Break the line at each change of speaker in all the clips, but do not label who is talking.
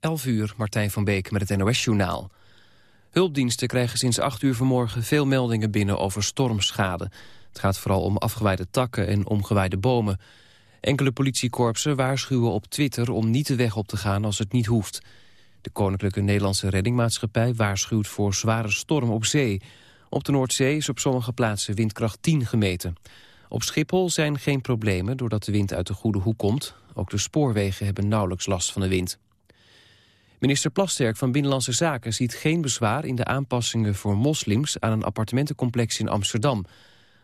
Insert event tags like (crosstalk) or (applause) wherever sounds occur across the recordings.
11 uur, Martijn van Beek met het NOS-journaal. Hulpdiensten krijgen sinds 8 uur vanmorgen veel meldingen binnen over stormschade. Het gaat vooral om afgewaaide takken en omgewaaide bomen. Enkele politiekorpsen waarschuwen op Twitter om niet de weg op te gaan als het niet hoeft. De Koninklijke Nederlandse Reddingmaatschappij waarschuwt voor zware storm op zee. Op de Noordzee is op sommige plaatsen windkracht 10 gemeten. Op Schiphol zijn geen problemen doordat de wind uit de goede hoek komt. Ook de spoorwegen hebben nauwelijks last van de wind. Minister Plasterk van Binnenlandse Zaken ziet geen bezwaar in de aanpassingen voor moslims aan een appartementencomplex in Amsterdam.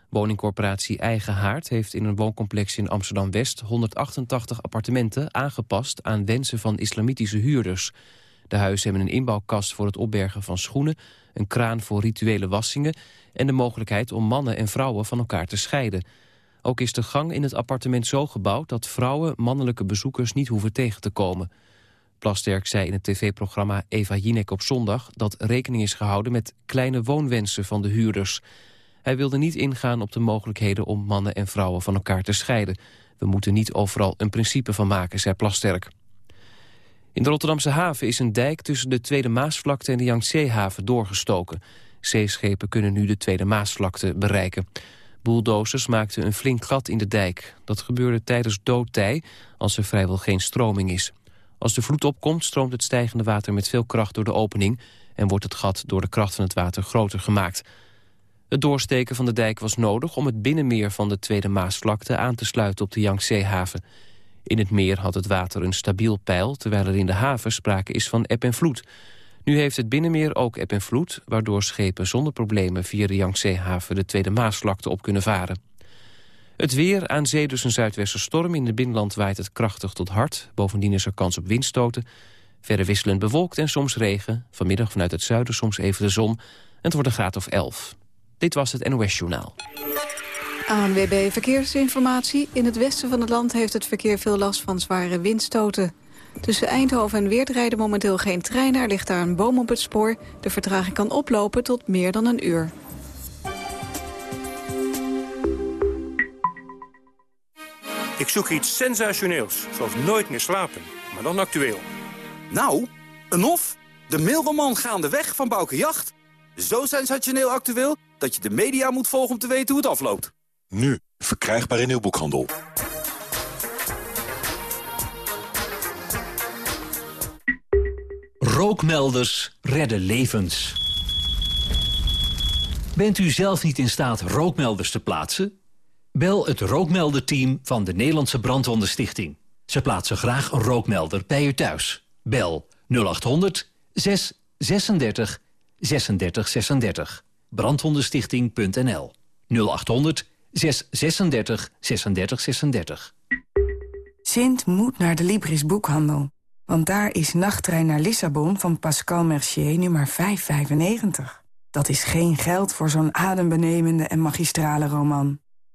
Woningcorporatie Eigen Haard heeft in een wooncomplex in Amsterdam-West 188 appartementen aangepast aan wensen van islamitische huurders. De huizen hebben een inbouwkast voor het opbergen van schoenen, een kraan voor rituele wassingen en de mogelijkheid om mannen en vrouwen van elkaar te scheiden. Ook is de gang in het appartement zo gebouwd dat vrouwen mannelijke bezoekers niet hoeven tegen te komen. Plasterk zei in het tv-programma Eva Jinek op zondag... dat rekening is gehouden met kleine woonwensen van de huurders. Hij wilde niet ingaan op de mogelijkheden om mannen en vrouwen van elkaar te scheiden. We moeten niet overal een principe van maken, zei Plasterk. In de Rotterdamse haven is een dijk tussen de Tweede Maasvlakte en de Yangtze-haven doorgestoken. Zeeschepen kunnen nu de Tweede Maasvlakte bereiken. Bulldozers maakten een flink gat in de dijk. Dat gebeurde tijdens doodtij, als er vrijwel geen stroming is. Als de vloed opkomt, stroomt het stijgende water met veel kracht door de opening... en wordt het gat door de kracht van het water groter gemaakt. Het doorsteken van de dijk was nodig om het binnenmeer van de Tweede Maasvlakte aan te sluiten op de Yangtze-haven. In het meer had het water een stabiel peil, terwijl er in de haven sprake is van eb en vloed. Nu heeft het binnenmeer ook eb en vloed, waardoor schepen zonder problemen via de Yangtze-haven de Tweede Maasvlakte op kunnen varen. Het weer, aan zee dus een zuidwesterstorm. In het binnenland waait het krachtig tot hard. Bovendien is er kans op windstoten. Verder wisselend bewolkt en soms regen. Vanmiddag vanuit het zuiden soms even de zon. En het wordt een graad of 11. Dit was het NOS Journaal.
ANWB Verkeersinformatie. In het westen van het land heeft het verkeer veel last van zware windstoten. Tussen Eindhoven en Weert rijden momenteel geen treinen. Er ligt daar een boom op het spoor. De vertraging kan oplopen tot meer dan een uur.
Ik zoek iets sensationeels, zoals Nooit meer slapen, maar dan actueel.
Nou, een of? De mailroman Gaandeweg van Bouke Jacht. Zo sensationeel actueel dat je de media moet volgen om te weten hoe het afloopt.
Nu, verkrijgbaar in uw boekhandel.
Rookmelders redden levens. Bent u zelf niet in staat rookmelders te plaatsen? Bel het rookmelderteam van de Nederlandse Brandwondenstichting. Ze plaatsen graag een rookmelder bij u thuis. Bel 0800 636 36 36. Brandwondenstichting.nl 0800 636 36 36.
Sint moet naar de Libris boekhandel. Want daar is Nachttrein naar Lissabon van Pascal Mercier nummer 595. Dat is geen geld voor zo'n adembenemende en magistrale roman.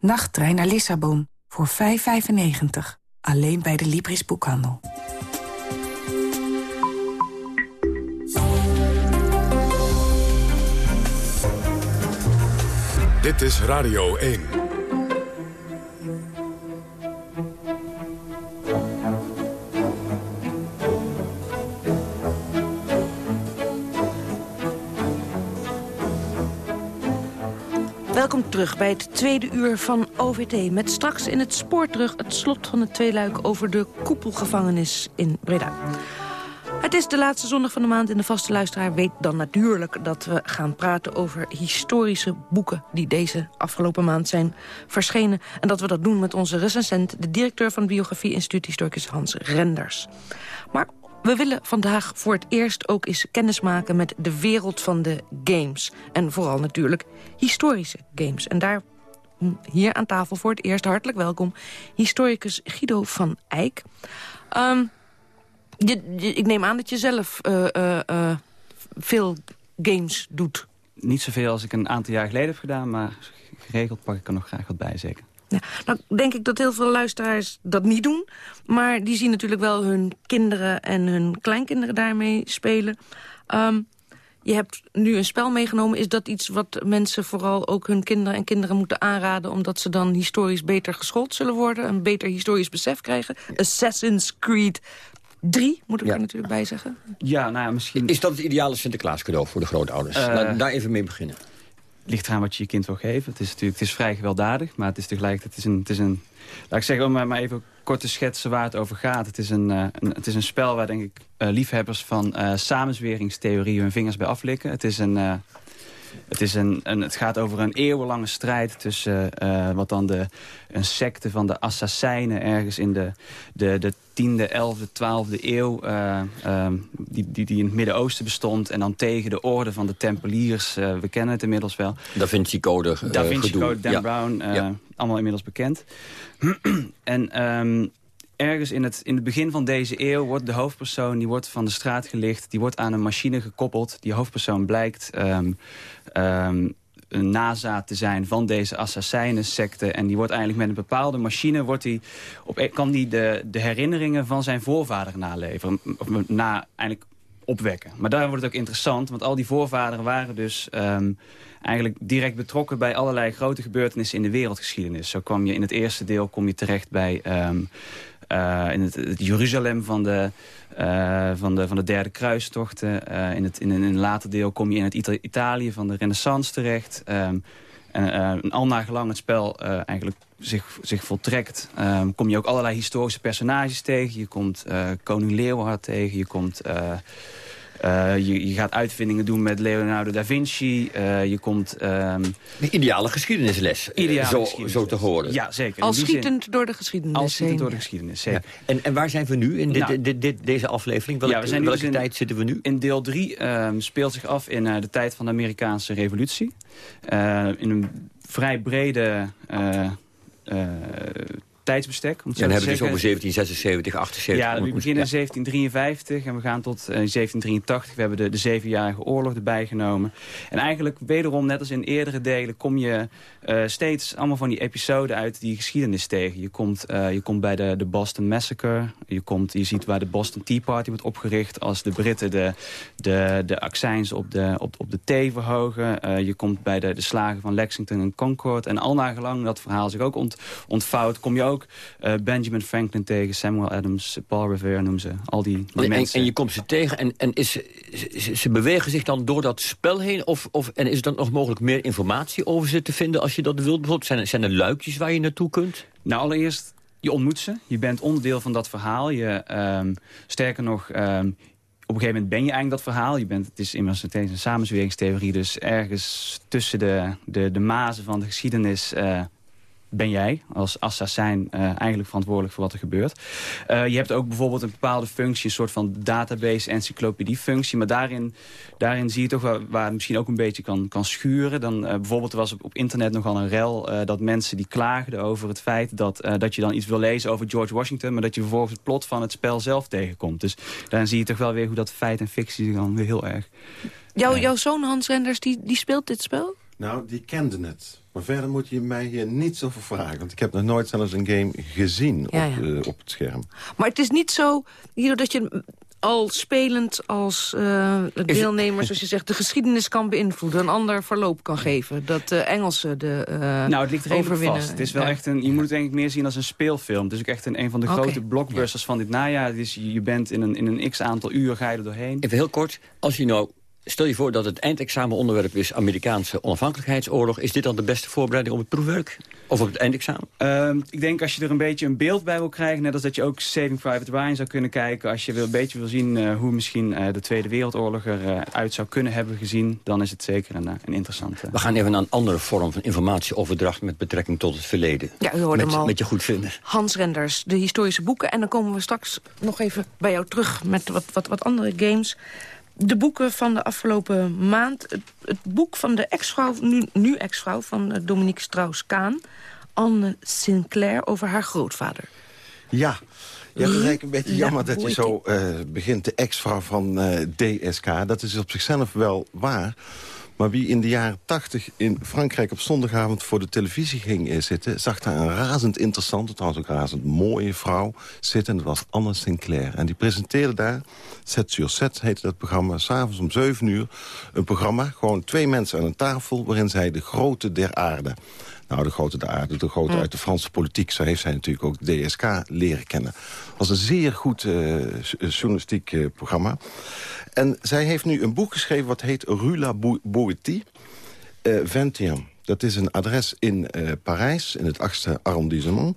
Nachttrein naar Lissabon. Voor 5,95. Alleen bij de Libris boekhandel.
Dit is Radio 1.
Welkom terug bij het tweede uur van OVT. Met straks in het spoor terug het slot van het tweeluik over de koepelgevangenis in Breda. Het is de laatste zondag van de maand en de vaste luisteraar weet dan natuurlijk dat we gaan praten over historische boeken die deze afgelopen maand zijn verschenen. En dat we dat doen met onze recensent, de directeur van het Biografie Instituut Historicus Hans Renders. Maar we willen vandaag voor het eerst ook eens kennis maken met de wereld van de games. En vooral natuurlijk historische games. En daar hier aan tafel voor het eerst hartelijk welkom historicus Guido van Eyck. Je- ik neem aan dat je zelf eh, eh, eh, veel games doet.
Niet zoveel als ik een aantal jaar geleden heb gedaan, maar geregeld pak ik er nog graag wat bij, zeker.
Ja, nou denk ik dat heel veel luisteraars dat niet doen. Maar die zien natuurlijk wel hun kinderen en hun kleinkinderen daarmee spelen. Ehm, je hebt nu een spel meegenomen. Is dat iets wat mensen vooral ook hun kinderen en kinderen moeten aanraden... omdat ze dan historisch beter geschoold zullen worden? Een beter historisch besef krijgen? Assassin's Creed 3, moet ik
Ja.
er natuurlijk bij zeggen.
Ja, nou ja, misschien...
Is dat het ideale Sinterklaas cadeau voor de grootouders?
Eh,
Laat daar even mee beginnen.
Ligt eraan wat je je kind wil geven. Het is natuurlijk het is vrij gewelddadig, maar het is tegelijkertijd het is een, het is een... Laat ik zeggen, om maar even kort te schetsen waar het over gaat. Het is een, eh, een, het is een spel waar, denk ik, eh, liefhebbers van eh samenzweringstheorieën hun vingers bij aflikken. Het is een... het, is een, een, het gaat over een eeuwenlange strijd tussen eh, wat dan de, een secte van de assassijnen ergens in de, de, de 10e, 11e, 12e eeuw, eh, ehm, die, die, die in het Midden-Oosten bestond. En dan tegen de orde van de Tempeliers, eh, we kennen het inmiddels wel.
Da Vinci Code
Da Vinci. Code, Dan
Ja.
Brown,
Ja.
allemaal inmiddels bekend. (clears throat) en ehm, ergens in het, in het begin van deze eeuw wordt de hoofdpersoon... die wordt van de straat gelicht, die wordt aan een machine gekoppeld. Die hoofdpersoon blijkt ehm, ehm, een nazaat te zijn van deze assassijnensecte. En die wordt eigenlijk met een bepaalde machine... Wordt die op, kan die de, de herinneringen van zijn voorvader naleveren. Of na, eigenlijk opwekken. Maar daar wordt het ook interessant, want al die voorvaderen waren dus... ehm, eigenlijk direct betrokken bij allerlei grote gebeurtenissen in de wereldgeschiedenis. Zo kwam je in het eerste deel kom je terecht bij in het, Jeruzalem van de, eh, van, de, van de derde kruistochten. Eh, in, het, in, een- later deel kom je in het Ita- Italië van de renaissance terecht. Ehm, en eh, al nagelang het spel eh, eigenlijk zich, zich voltrekt... ehm, kom je ook allerlei historische personages tegen. Je komt eh, koning Leeuwenhard tegen, je komt... eh, je, je gaat uitvindingen doen met Leonardo da Vinci. Eh, je komt... ehm,
De ideale geschiedenisles, eh,
Ideale
zo,
geschiedenisles.
zo te horen.
Ja, zeker.
Al
zin-
schietend door de geschiedenis
Al schietend
heen.
door de geschiedenis, zeker.
Ja. En, en waar zijn we nu in dit,
Nou,
dit, dit, deze aflevering? Welke,
ja, we zijn nu
welke
dus in-
tijd zitten we nu?
In deel 3 speelt zich af in eh, de tijd van de Amerikaanse revolutie. Eh, in een vrij brede eh, eh, tijdsbestek. Om
Ja, dan hebben we dus over
zeggen.
1776, 78.
Ja, we beginnen in
ja.
1753 en we gaan tot eh, 1783. We hebben de, de Zevenjarige Oorlog erbij genomen. En eigenlijk wederom, net als in eerdere delen... kom je eh, steeds allemaal van die episoden uit die geschiedenis tegen. Je komt, eh, je komt bij de, de Boston Massacre. Je, komt, je ziet waar de Boston Tea Party wordt opgericht... als de Britten de, de, de accijns op de, op, op de thee verhogen. Eh, je komt bij de, de slagen van Lexington en Concord. En al nagelang dat verhaal zich ook ont, ontvouwt... kom je ook eh, Benjamin Franklin tegen, Samuel Adams, Paul Revere noemen ze. Al die, die
En,
mensen.
en je komt ze tegen en, en is, ze, ze bewegen zich dan door dat spel heen? Of, of, en is er dan nog mogelijk meer informatie over ze te vinden als je dat wilt? Bijvoorbeeld, zijn, er, zijn er luikjes waar je naartoe kunt?
Nou, allereerst, je ontmoet ze. Je bent onderdeel van dat verhaal. Je, ehm, sterker nog, ehm, op een gegeven moment ben je eigenlijk dat verhaal. Je bent, het is immers meteen een samenzweringstheorie. Dus ergens tussen de, de, de mazen van de geschiedenis... eh, ben jij als assassin eh, eigenlijk verantwoordelijk voor wat er gebeurt. Eh, je hebt ook bijvoorbeeld een bepaalde functie, een soort van database, encyclopedie functie. Maar daarin, daarin zie je toch wel, waar het misschien ook een beetje kan, kan schuren. Dan, eh, bijvoorbeeld er was op, op internet nogal een rel dat mensen die klaagden over het feit dat, dat je dan iets wil lezen over George Washington, maar dat je vervolgens het plot van het spel zelf tegenkomt. Dus daarin zie je toch wel weer hoe dat feit en fictie zich dan weer heel erg...
Jouw, jouw zoon Hans Renders, die, die speelt dit spel?
Nou, die kende het. Maar verder moet je mij hier niets over vragen. Want ik heb nog nooit zelfs een game gezien
Ja,
op,
ja.
eh, op het scherm.
Maar het is niet zo hierdoor dat je al spelend als eh deelnemer, zoals je zegt, de geschiedenis kan beïnvloeden. Een ander verloop kan geven. Dat de Engelsen de uh,
Nou, het ligt redelijk
overwinnen.
vast. Het is wel
Ja.
echt een, je moet het denk ik meer zien als een speelfilm. Het is ook echt een, een van de grote blockbusters van dit najaar. Dus je je bent in een, in een x-aantal uur ga je er doorheen.
Even heel kort, als je nou... Stel je voor dat het eindexamenonderwerp is Amerikaanse onafhankelijkheidsoorlog. Is dit dan de beste voorbereiding op het proefwerk? Of op het eindexamen?
Ehm, ik denk als je er een beetje een beeld bij wil krijgen... net als dat je ook Saving Private Ryan zou kunnen kijken... als je wil, een beetje wil zien eh, hoe misschien eh, de Tweede Wereldoorlog eruit uit zou kunnen hebben gezien... dan is het zeker een, eh, een interessante...
We gaan even naar een andere vorm van informatieoverdracht... met betrekking tot het verleden.
Ja, u hoorde
met,
hem al.
met je goedvinden.
Hans Renders, de historische boeken. En dan komen we straks nog even bij jou terug met wat, wat, wat andere games. De boeken van de afgelopen maand. Het, het boek van de ex-vrouw, nu, nu ex-vrouw van eh, Dominique Strauss-Kaan. Anne Sinclair over haar grootvader.
Ja, Ja, is eigenlijk een beetje jammer dat je zo uh, begint. De ex-vrouw van uh, DSK, dat is op zichzelf wel waar. Maar wie in de jaren tachtig in Frankrijk op zondagavond voor de televisie ging uh, zitten... zag daar een razend interessante, trouwens ook razend mooie vrouw zitten. Dat was Anne Sinclair. En die presenteerde daar, 7 sur 7 heette dat programma... s'avonds om 7 uur een programma, gewoon twee mensen aan een tafel... waarin zij de grote der aarde nou, de grote de aarde, de grote uit de Franse politiek. Zo heeft zij natuurlijk ook DSK leren kennen. Was een zeer goed uh, journalistiek uh, programma. En zij heeft nu een boek geschreven wat heet Rue la Boétie, uh, 21. Dat is een adres in uh, Parijs, in het 8e arrondissement.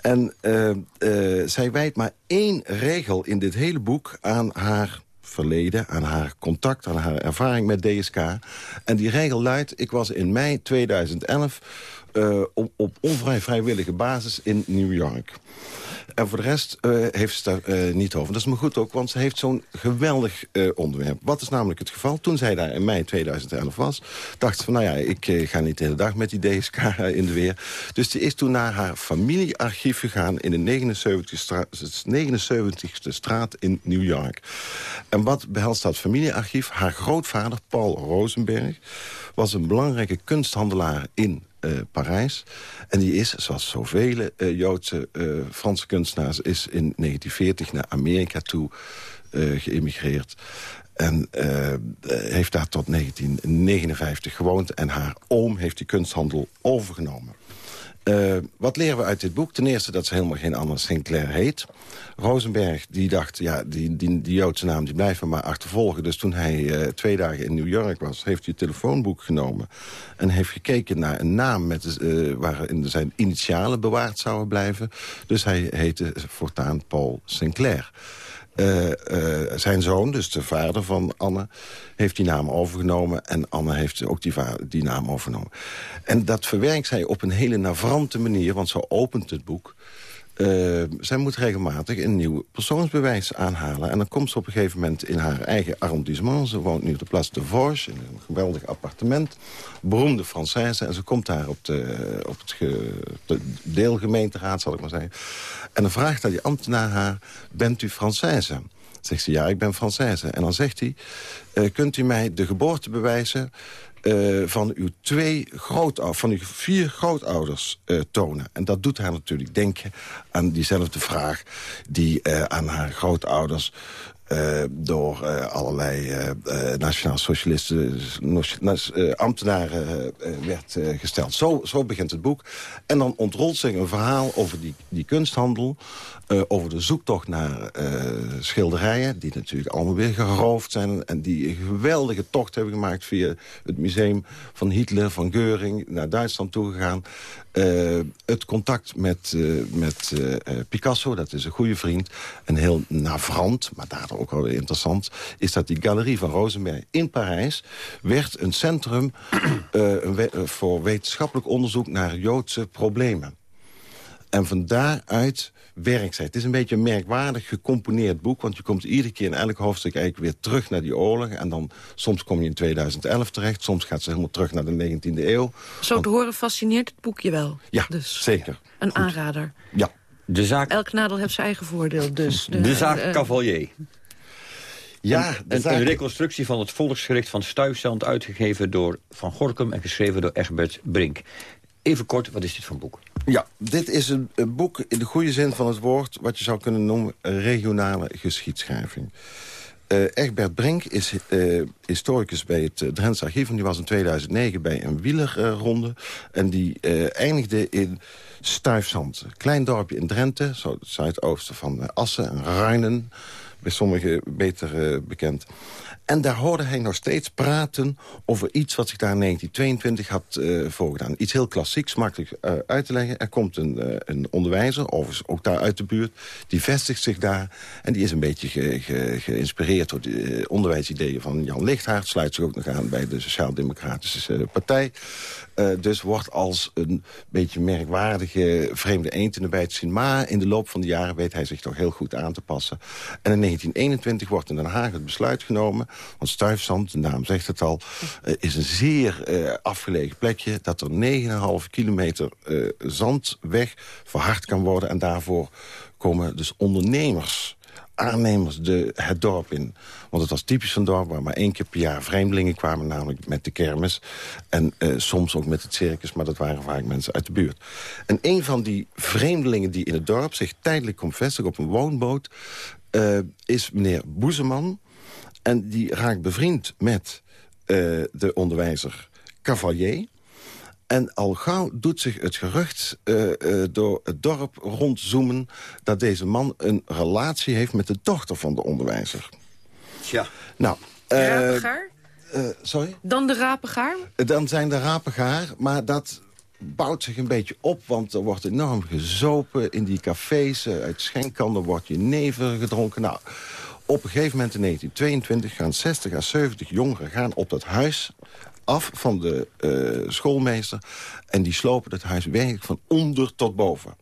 En uh, uh, zij wijdt maar één regel in dit hele boek aan haar verleden, aan haar contact, aan haar ervaring met DSK. En die regel luidt, ik was in mei 2011 uh, op, op onvrij vrijwillige basis in New York. En voor de rest uh, heeft ze daar uh, niet over. Dat is me goed ook, want ze heeft zo'n geweldig onderwerp. Wat is namelijk het geval? Toen zij daar in mei 2011 was... dacht ze van, nou ja, ik ga niet de hele dag met die DSK (laughs) in de weer. Dus ze is toen naar haar familiearchief gegaan... in de 79ste straat, 79ste straat in New York. En wat behelst dat familiearchief? Haar grootvader, Paul Rosenberg... was een belangrijke kunsthandelaar in uh, Parijs. En die is, zoals zoveel uh, Joodse uh, Franse kunstenaars... is in 1940 naar Amerika toe geëmigreerd. En heeft daar tot 1959 gewoond. En haar oom heeft die kunsthandel overgenomen. Uh, wat leren we uit dit boek? Ten eerste dat ze helemaal geen Anna Sinclair heet. Rosenberg die dacht, ja, die, die, die Joodse naam die blijft me maar achtervolgen. Dus toen hij uh, twee dagen in New York was, heeft hij het telefoonboek genomen... en heeft gekeken naar een naam met, uh, waarin zijn initialen bewaard zouden blijven. Dus hij heette voortaan Paul Sinclair. Uh, uh, zijn zoon, dus de vader van Anne, heeft die naam overgenomen. En Anne heeft ook die, die naam overgenomen. En dat verwerkt zij op een hele navrante manier, want zo opent het boek. Uh, zij moet regelmatig een nieuw persoonsbewijs aanhalen. En dan komt ze op een gegeven moment in haar eigen arrondissement. Ze woont nu op de Place de Vosges, in een geweldig appartement. Beroemde Française. En ze komt daar op de, op het ge, de deelgemeenteraad, zal ik maar zeggen. En dan vraagt die ambtenaar haar, bent u Française? Zegt ze, ja, ik ben Française. En dan zegt hij, uh, kunt u mij de geboorte bewijzen uh, van uw twee grootouders, van uw vier grootouders uh, tonen. En dat doet haar natuurlijk denken aan diezelfde vraag die uh, aan haar grootouders uh, door uh, allerlei uh, nationaal socialisten, ambtenaren werd gesteld. Zo, zo begint het boek. En dan ontrolt zich een verhaal over die, die kunsthandel... over de zoektocht naar schilderijen... die natuurlijk allemaal weer geroofd zijn... en die een geweldige tocht hebben gemaakt... via het museum van Hitler, van Geuring... naar Duitsland toegegaan. Het contact met, met Picasso, dat is een goede vriend. En heel navrant, maar daardoor ook wel weer interessant... is dat die galerie van Rosenberg in Parijs... werd een centrum (clears throat) een voor wetenschappelijk onderzoek naar Joodse problemen. En van daaruit werkt zij. Het is een beetje een merkwaardig gecomponeerd boek... want je komt iedere keer in elk hoofdstuk eigenlijk weer terug naar die oorlog... en dan soms kom je in 2011 terecht... soms gaat ze helemaal terug naar de 19e eeuw.
Zo te horen fascineert het boekje wel.
Ja,
dus,
zeker.
Een
Goed.
aanrader.
Ja.
De zaak...
Elk nadeel heeft zijn eigen voordeel, dus.
De, de zaak uh, Cavalier.
Ja,
een, een, reconstructie van het volksgericht van Stuyvesant... uitgegeven door Van Gorkum en geschreven door Egbert Brink. Even kort, wat is dit voor een boek?
Ja, dit is een, een, boek in de goede zin van het woord... wat je zou kunnen noemen regionale geschiedschrijving. Uh, Egbert Brink is uh, historicus bij het uh, Drents Archief... en die was in 2009 bij een wielerronde. en die eindigde in Stuyfzand. Klein dorpje in Drenthe, zo het zuidoosten van Assen en Ruinen. Bij sommigen beter bekend. En daar hoorde hij nog steeds praten over iets wat zich daar in 1922 had uh, voorgedaan. Iets heel klassieks, makkelijk uh, uit te leggen. Er komt een, uh, een onderwijzer, overigens ook daar uit de buurt... die vestigt zich daar en die is een beetje ge, ge, geïnspireerd... door de onderwijsideeën van Jan Lichthaart. Sluit zich ook nog aan bij de Sociaal-Democratische Partij. dus wordt als een beetje merkwaardige vreemde eend in de bijt zien. Maar in de loop van de jaren weet hij zich toch heel goed aan te passen. En in 1921 wordt in Den Haag het besluit genomen... Want Stuyfzand, de naam zegt het al, uh, is een zeer uh, afgelegen plekje... dat er 9,5 kilometer uh, zandweg verhard kan worden... en daarvoor komen dus ondernemers aannemers de, het dorp in. Want het was typisch een dorp waar maar één keer per jaar vreemdelingen kwamen... namelijk met de kermis en eh, soms ook met het circus... maar dat waren vaak mensen uit de buurt. En een van die vreemdelingen die in het dorp zich tijdelijk komt vestigen... op een woonboot, is meneer Boezeman. En die raakt bevriend met uh, de onderwijzer Cavalier... En al gauw doet zich het gerucht uh, uh, door het dorp rondzoomen... dat deze man een relatie heeft met de dochter van de onderwijzer.
Tja.
Nou,
uh, rapengaar?
sorry?
Dan de rapengaar?
Dan zijn de rapengaar, maar dat bouwt zich een beetje op... want er wordt enorm gezopen in die cafés. uit schenkkannen wordt je neven gedronken. Nou, op een gegeven moment in 1922 gaan 60 à 70 jongeren gaan op dat huis af van de uh, schoolmeester. En die slopen het huis werkelijk van onder tot boven.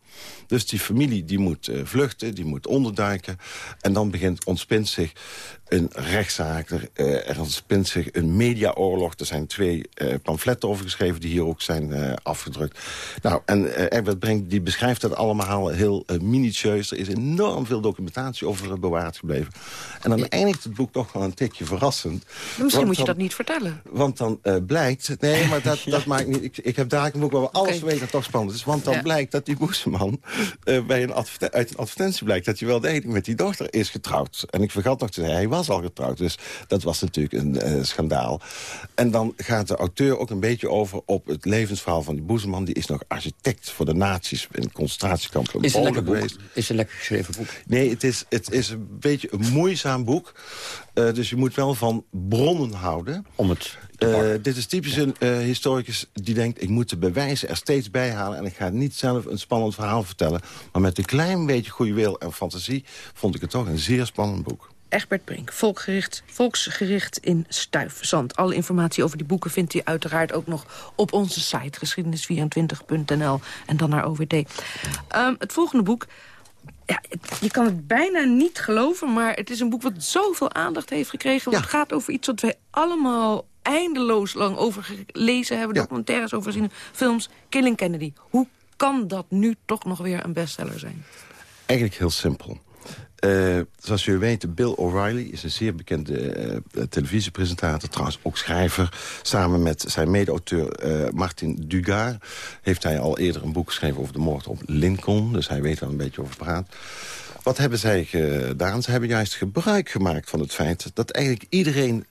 Dus die familie die moet uh, vluchten, die moet onderduiken. En dan begint, ontspint zich een rechtszaak. Er, uh, er ontspint zich een mediaoorlog. Er zijn twee uh, pamfletten over geschreven die hier ook zijn uh, afgedrukt. Nou, en Egbert Brink die beschrijft dat allemaal heel minutieus. Er is enorm veel documentatie over bewaard gebleven. En dan eindigt het boek toch wel een tikje verrassend.
Misschien moet je dan, dat niet vertellen.
Want dan blijkt... Nee, maar dat, (laughs) ja. dat maakt niet... Ik, ik heb daar een boek waar we alles okay. weten dat toch spannend is. Want dan ja. blijkt dat die boezeman bij een uit een advertentie blijkt... dat hij wel degelijk met die dochter is getrouwd. En ik vergat nog te zeggen, hij was al getrouwd. Dus dat was natuurlijk een uh, schandaal. En dan gaat de auteur ook een beetje over op het levensverhaal van die boezeman. Die is nog architect voor de nazi's in concentratiekampen.
Is het een lekker boek? Is een lekker geschreven boek?
Nee, het is, het is een beetje een moeizaam boek. Uh, dus je moet wel van bronnen houden.
Om het
uh, dit is typisch een uh, historicus die denkt... ik moet de bewijzen er steeds bij halen... en ik ga niet zelf een spannend verhaal vertellen. Maar met een klein beetje goede wil en fantasie... vond ik het toch een zeer spannend boek.
Egbert Brink, volksgericht, volksgericht in Stuifzand. Alle informatie over die boeken vindt u uiteraard ook nog op onze site... geschiedenis24.nl en dan naar OVD. Um, het volgende boek... Ja, je kan het bijna niet geloven, maar het is een boek wat zoveel aandacht heeft gekregen. Ja. Het gaat over iets wat wij allemaal eindeloos lang over gelezen hebben. Ja. Documentaires over zien, films. Killing Kennedy. Hoe kan dat nu toch nog weer een bestseller zijn?
Eigenlijk heel simpel. Uh, zoals jullie weten, Bill O'Reilly is een zeer bekende uh, televisiepresentator. Trouwens ook schrijver. Samen met zijn mede-auteur uh, Martin Dugard... heeft hij al eerder een boek geschreven over de moord op Lincoln. Dus hij weet waar een beetje over praat. Wat hebben zij gedaan? Ze hebben juist gebruik gemaakt van het feit... dat eigenlijk iedereen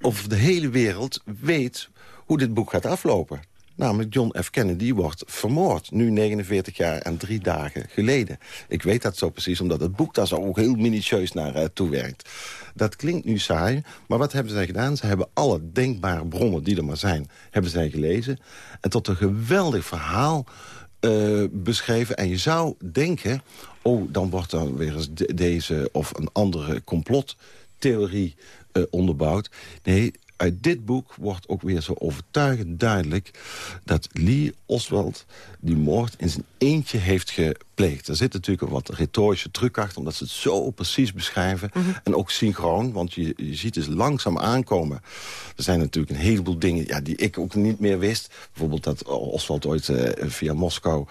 over de hele wereld weet hoe dit boek gaat aflopen. Namelijk John F. Kennedy wordt vermoord. Nu 49 jaar en drie dagen geleden. Ik weet dat zo precies, omdat het boek daar zo ook heel minutieus naar uh, toe werkt. Dat klinkt nu saai, maar wat hebben zij gedaan? Ze hebben alle denkbare bronnen die er maar zijn, hebben zij gelezen. En tot een geweldig verhaal uh, beschreven. En je zou denken, oh, dan wordt er weer eens de, deze of een andere complottheorie uh, onderbouwd. Nee, uit dit boek wordt ook weer zo overtuigend duidelijk... dat Lee Oswald die moord in zijn eentje heeft gepleegd. Er zit natuurlijk een wat retorische truc achter... omdat ze het zo precies beschrijven. Mm -hmm. En ook synchroon, want je, je ziet dus langzaam aankomen. Er zijn natuurlijk een heleboel dingen ja, die ik ook niet meer wist. Bijvoorbeeld dat Oswald ooit uh, via Moskou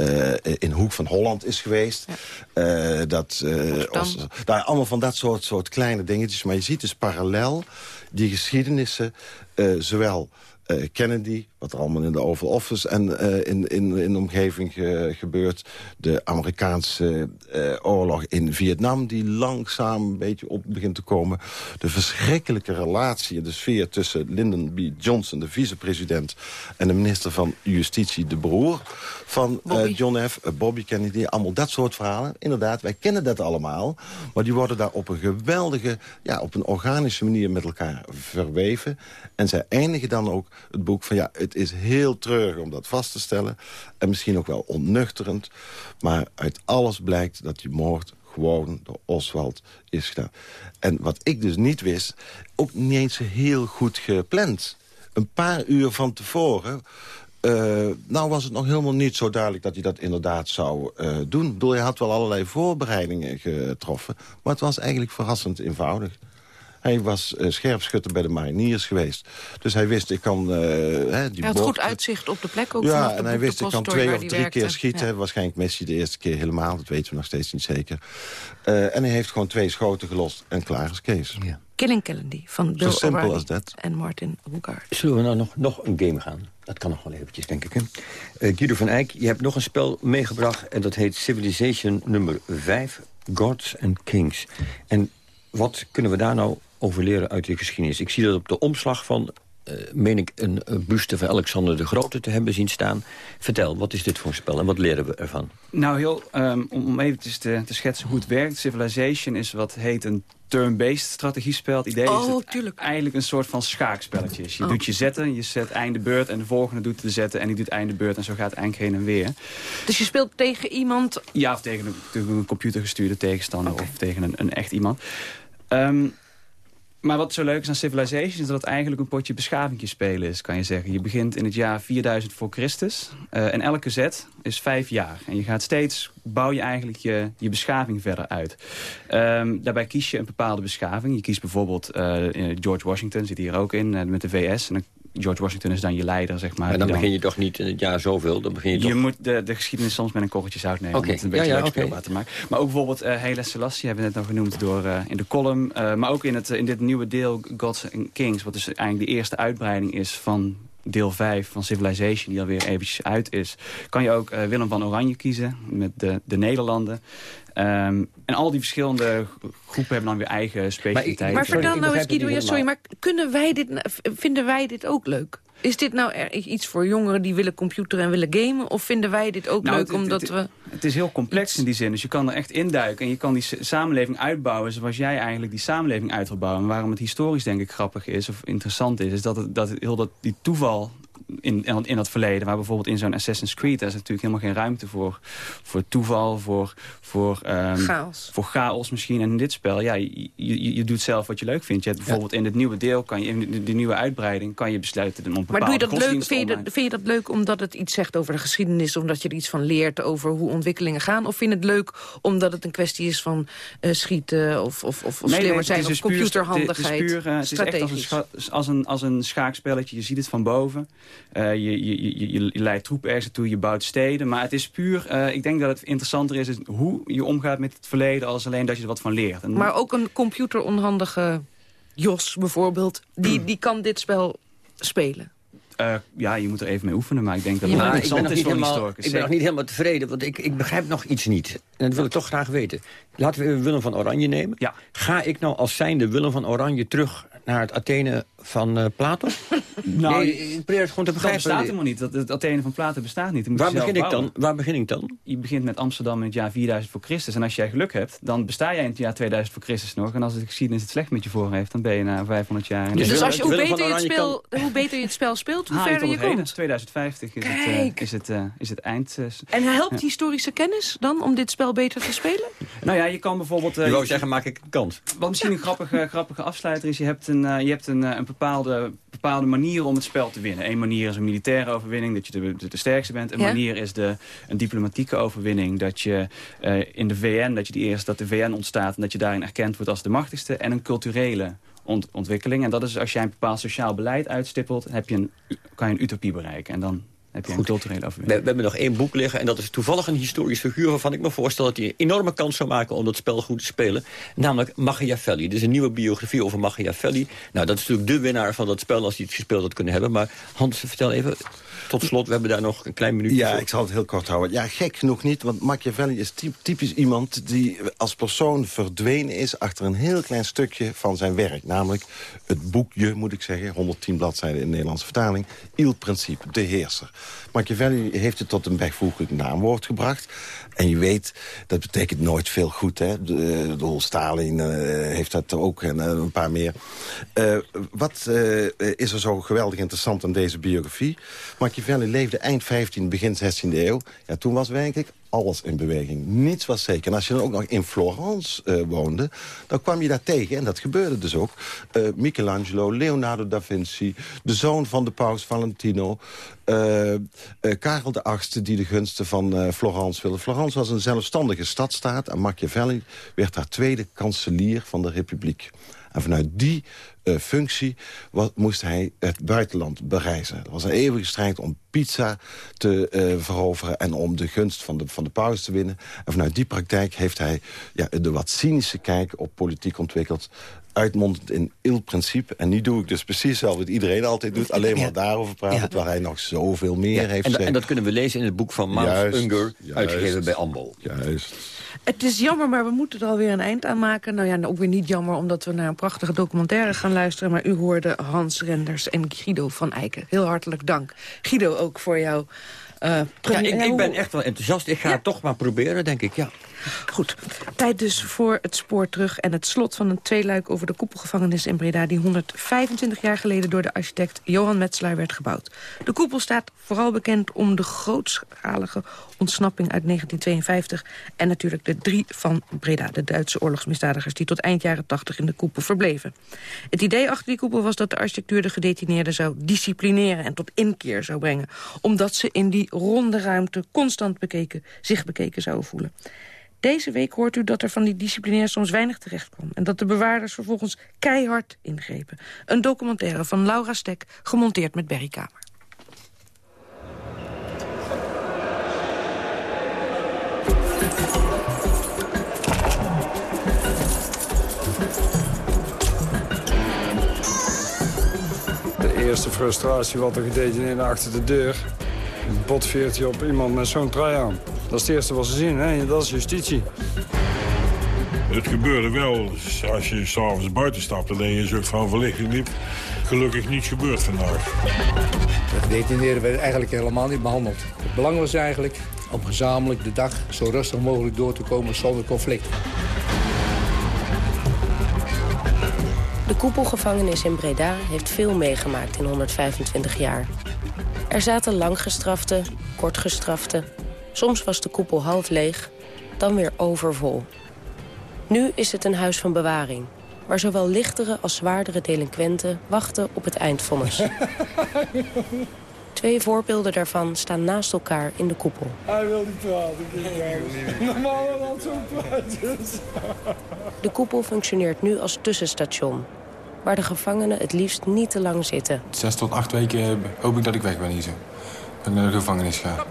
uh, in Hoek van Holland is geweest. Ja. Uh, dat, uh, Os, nou, allemaal van dat soort, soort kleine dingetjes. Maar je ziet dus parallel die geschiedenissen... zowel Kennedy, wat er allemaal in de Oval Office... en in, in, in de omgeving gebeurt. De Amerikaanse oorlog in Vietnam... die langzaam een beetje op begint te komen. De verschrikkelijke relatie, de sfeer tussen Lyndon B. Johnson... de vicepresident en de minister van Justitie, de broer van uh, John F., Bobby Kennedy, allemaal dat soort verhalen. Inderdaad, wij kennen dat allemaal. Maar die worden daar op een geweldige, ja, op een organische manier met elkaar verweven. En zij eindigen dan ook het boek van, ja, het is heel treurig om dat vast te stellen. En misschien ook wel onnuchterend. Maar uit alles blijkt dat die moord gewoon door Oswald is gedaan. En wat ik dus niet wist, ook niet eens heel goed gepland. Een paar uur van tevoren uh, nou was het nog helemaal niet zo duidelijk dat hij dat inderdaad zou uh, doen. Ik bedoel, hij had wel allerlei voorbereidingen getroffen. Maar het was eigenlijk verrassend eenvoudig. Hij was uh, scherpschutter bij de mariniers geweest. Dus hij wist, ik kan... Uh, hè, die
hij had goed uitzicht op de plek ook.
Ja, en hij wist, ik kan twee of drie keer schieten. Waarschijnlijk Messi de eerste keer helemaal. Dat weten we nog steeds niet zeker. Uh, en hij heeft gewoon twee schoten gelost en klaar is Kees.
Ja. Killing Kennedy van Bill O'Reilly en Martin Woegaard.
Zullen we nou nog, nog een game gaan? Dat kan nog wel eventjes, denk ik. Hè? Uh, Guido van Eyck, je hebt nog een spel meegebracht... en dat heet Civilization nummer 5, Gods and Kings. En wat kunnen we daar nou over leren uit de geschiedenis? Ik zie dat op de omslag van uh, meen ik een, buste van Alexander de Grote te hebben zien staan. Vertel, wat is dit voor een spel en wat leren we ervan?
Nou, heel, um, om, even te, te schetsen hoe het werkt. Civilization is wat heet een turn-based strategiespel. Het idee
oh,
is
tuurlijk.
eigenlijk een soort van schaakspelletje Je
oh.
doet je zetten, je zet einde beurt... en de volgende doet de zetten en die doet einde beurt... en zo gaat het eigenlijk heen en weer.
Dus je speelt tegen iemand...
Ja, of tegen een, tegen een computergestuurde tegenstander... Okay. of tegen een, een echt iemand. Um, maar wat zo leuk is aan Civilization is dat het eigenlijk een potje beschavingje spelen is, kan je zeggen. Je begint in het jaar 4000 voor Christus uh, en elke zet is vijf jaar. En je gaat steeds, bouw je eigenlijk je, je beschaving verder uit. Um, daarbij kies je een bepaalde beschaving. Je kiest bijvoorbeeld uh, George Washington, zit hier ook in, met de VS. En George Washington is dan je leider, zeg maar.
Maar dan, dan begin je toch niet in het jaar zoveel? Dan begin je, toch...
je moet de, de geschiedenis soms met een korreltje zout nemen... Okay. om het een beetje ja, ja, leuk speelbaar te maken. Maar ook bijvoorbeeld uh, Haile Selassie hebben we net nog genoemd door, uh, in de column. Uh, maar ook in, het, in dit nieuwe deel Gods and Kings... wat dus eigenlijk de eerste uitbreiding is van deel 5 van Civilization, die alweer eventjes uit is... kan je ook uh, Willem van Oranje kiezen met de, de Nederlanden. Um, en al die verschillende groepen hebben dan weer eigen specialiteiten.
Maar, maar vertel nou eens, Guido, ja, sorry, maar kunnen wij dit, vinden wij dit ook leuk? Is dit nou iets voor jongeren die willen computeren en willen gamen? Of vinden wij dit ook
nou,
leuk
het,
omdat
het,
we...
Het is heel complex in die zin. Dus je kan er echt induiken. En je kan die samenleving uitbouwen zoals jij eigenlijk die samenleving uit wil bouwen. En waarom het historisch denk ik grappig is of interessant is... is dat, het, dat het, heel dat, die toeval in, in, in dat verleden. Waar bijvoorbeeld in zo'n Assassin's Creed... daar is natuurlijk helemaal geen ruimte voor, voor toeval, voor, voor, um,
chaos.
voor chaos misschien. En in dit spel, ja, je, je, je doet zelf wat je leuk vindt. Je hebt bijvoorbeeld ja. in het nieuwe deel, kan je, in de, de, nieuwe uitbreiding... kan je besluiten om
Maar doe je dat leuk, vind, je dat, vind je dat leuk omdat het iets zegt over de geschiedenis... omdat je er iets van leert over hoe ontwikkelingen gaan? Of vind je het leuk omdat het een kwestie is van uh, schieten of, of, of, of
nee,
slimmer
nee,
zijn...
of
dus computerhandigheid,
Het is, puur, uh, het is echt als een, als, een, als een schaakspelletje. Je ziet het van boven. Uh, je, je, je, je, leidt troepen ergens toe, je bouwt steden. Maar het is puur, uh, ik denk dat het interessanter is, is hoe je omgaat met het verleden... als alleen dat je er wat van leert. En
maar ook een computeronhandige Jos bijvoorbeeld, die, die kan dit spel spelen.
Uh, ja, je moet er even mee oefenen, maar ik denk dat het interessant is voor
helemaal,
historicus.
Ik ben nog niet helemaal tevreden, want ik, ik begrijp nog iets niet. En dat wil ik toch graag weten. Laten we Willem van Oranje nemen.
Ja.
Ga ik nou als zijnde Willem van Oranje terug naar het Athene van uh, Plato? (laughs)
nou,
nee, ik probeer het gewoon te begrijpen.
Dat bestaat helemaal niet. Dat, het Athene van Plato bestaat niet.
Waar begin, ik dan? Waar begin ik dan?
Je begint met Amsterdam in het jaar 4000 voor Christus. En als jij geluk hebt, dan besta jij in het jaar 2000 voor Christus nog. En als de geschiedenis het slecht met je voor heeft, dan ben je na 500 jaar...
Dus, dus als je, hoe, beter je het spel, kan... hoe beter je het spel speelt, hoe verder je, je komt?
2050 is het, uh, is het, uh, is het eind. Uh,
en helpt ja. historische kennis dan om dit spel beter te spelen?
Nou ja, je kan bijvoorbeeld...
je wou zeggen, maak ik een kans.
Wat misschien een grappige, grappige afsluiter is, je hebt een, je hebt een, een bepaalde, bepaalde manier om het spel te winnen. Eén manier is een militaire overwinning, dat je de, de, de sterkste bent. Een ja? manier is de, een diplomatieke overwinning, dat je in de VN, dat, je die eerst, dat de VN ontstaat en dat je daarin erkend wordt als de machtigste. En een culturele ont ontwikkeling. En dat is als jij een bepaald sociaal beleid uitstippelt, heb je een, kan je een utopie bereiken. En dan heb je een culturele.
We, we, hebben nog één boek liggen en dat is toevallig een historisch figuur... waarvan ik me voorstel dat hij een enorme kans zou maken om dat spel goed te spelen. Namelijk Machiavelli. Dit is een nieuwe biografie over Machiavelli. Nou, dat is natuurlijk de winnaar van dat spel als hij het gespeeld had kunnen hebben. Maar Hans, vertel even, tot slot, we hebben daar nog een klein minuutje
Ja,
voor.
ik zal het heel kort houden. Ja, gek genoeg niet, want Machiavelli is typisch iemand... die als persoon verdwenen is achter een heel klein stukje van zijn werk. Namelijk het boekje, moet ik zeggen, 110 bladzijden in de Nederlandse vertaling... Il Principe, de heerser. Machiavelli heeft het tot een bijvoeglijk naamwoord gebracht. En je weet, dat betekent nooit veel goed. Hè? De, de Stalin uh, heeft dat ook en uh, een paar meer. Uh, wat is er zo geweldig interessant aan deze biografie? Machiavelli leefde eind 15e, begin 16e eeuw. Ja, toen was werkelijk alles in beweging. Niets was zeker. En als je dan ook nog in Florence uh, woonde, dan kwam je daar tegen. En dat gebeurde dus ook. Uh, Michelangelo, Leonardo da Vinci, de zoon van de paus Valentino... uh, Karel de Achtste die de gunsten van Florence wilde. Florence was een zelfstandige stadstaat en Machiavelli werd haar tweede kanselier van de republiek. En vanuit die uh, functie wat, moest hij het buitenland bereizen. Er was een eeuwige strijd om pizza te uh, veroveren... en om de gunst van de, van de paus te winnen. En vanuit die praktijk heeft hij ja, de wat cynische kijk op politiek ontwikkeld uitmondend in il principe. En nu doe ik dus precies hetzelfde wat iedereen altijd doet. Alleen maar ja. daarover praten, ja. waar hij nog zoveel meer
ja.
heeft
en, en, dat kunnen we lezen in het boek van Maus Unger, uitgegeven bij Ambo.
Juist.
Het is jammer, maar we moeten er alweer een eind aan maken. Nou ja, ook weer niet jammer, omdat we naar een prachtige documentaire gaan luisteren. Maar u hoorde Hans Renders en Guido van Eiken. Heel hartelijk dank. Guido, ook voor jou. Uh,
ja, ik, ik, ben echt wel enthousiast. Ik ga het toch maar proberen, denk ik, ja.
Goed, tijd dus voor het spoor terug en het slot van een tweeluik over de koepelgevangenis in Breda... die 125 jaar geleden door de architect Johan Metzelaar werd gebouwd. De koepel staat vooral bekend om de grootschalige ontsnapping uit 1952... en natuurlijk de drie van Breda, de Duitse oorlogsmisdadigers... die tot eind jaren 80 in de koepel verbleven. Het idee achter die koepel was dat de architectuur de gedetineerden zou disciplineren... en tot inkeer zou brengen, omdat ze in die ronde ruimte constant bekeken, zich bekeken zouden voelen. Deze week hoort u dat er van die disciplinair soms weinig terecht kwam... en dat de bewaarders vervolgens keihard ingrepen. Een documentaire van Laura Stek, gemonteerd met Berry Kamer.
Eerste frustratie wat er gedetineerde achter de deur. Een botveertje op iemand met zo'n trui aan. Dat is het eerste wat ze zien, hè? dat is justitie.
Het gebeurde wel als je s'avonds buiten stapte en je zo'n van verlichting liep. Gelukkig niets gebeurd vandaag.
De gedetineerden werden eigenlijk helemaal niet behandeld. Het belang was eigenlijk om gezamenlijk de dag zo rustig mogelijk door te komen zonder conflict.
De koepelgevangenis in Breda heeft veel meegemaakt in 125 jaar. Er zaten langgestrafte, kortgestrafte. Soms was de koepel half leeg, dan weer overvol. Nu is het een huis van bewaring... waar zowel lichtere als zwaardere delinquenten wachten op het eindvonnis. Twee voorbeelden daarvan staan naast elkaar in de koepel.
Hij wil niet praten. Normaal wel zo praatjes.
De koepel functioneert nu als tussenstation... waar de gevangenen het liefst niet te lang zitten.
Zes tot acht weken hoop ik dat ik weg ben hier zo. Dat ik naar de gevangenis ga.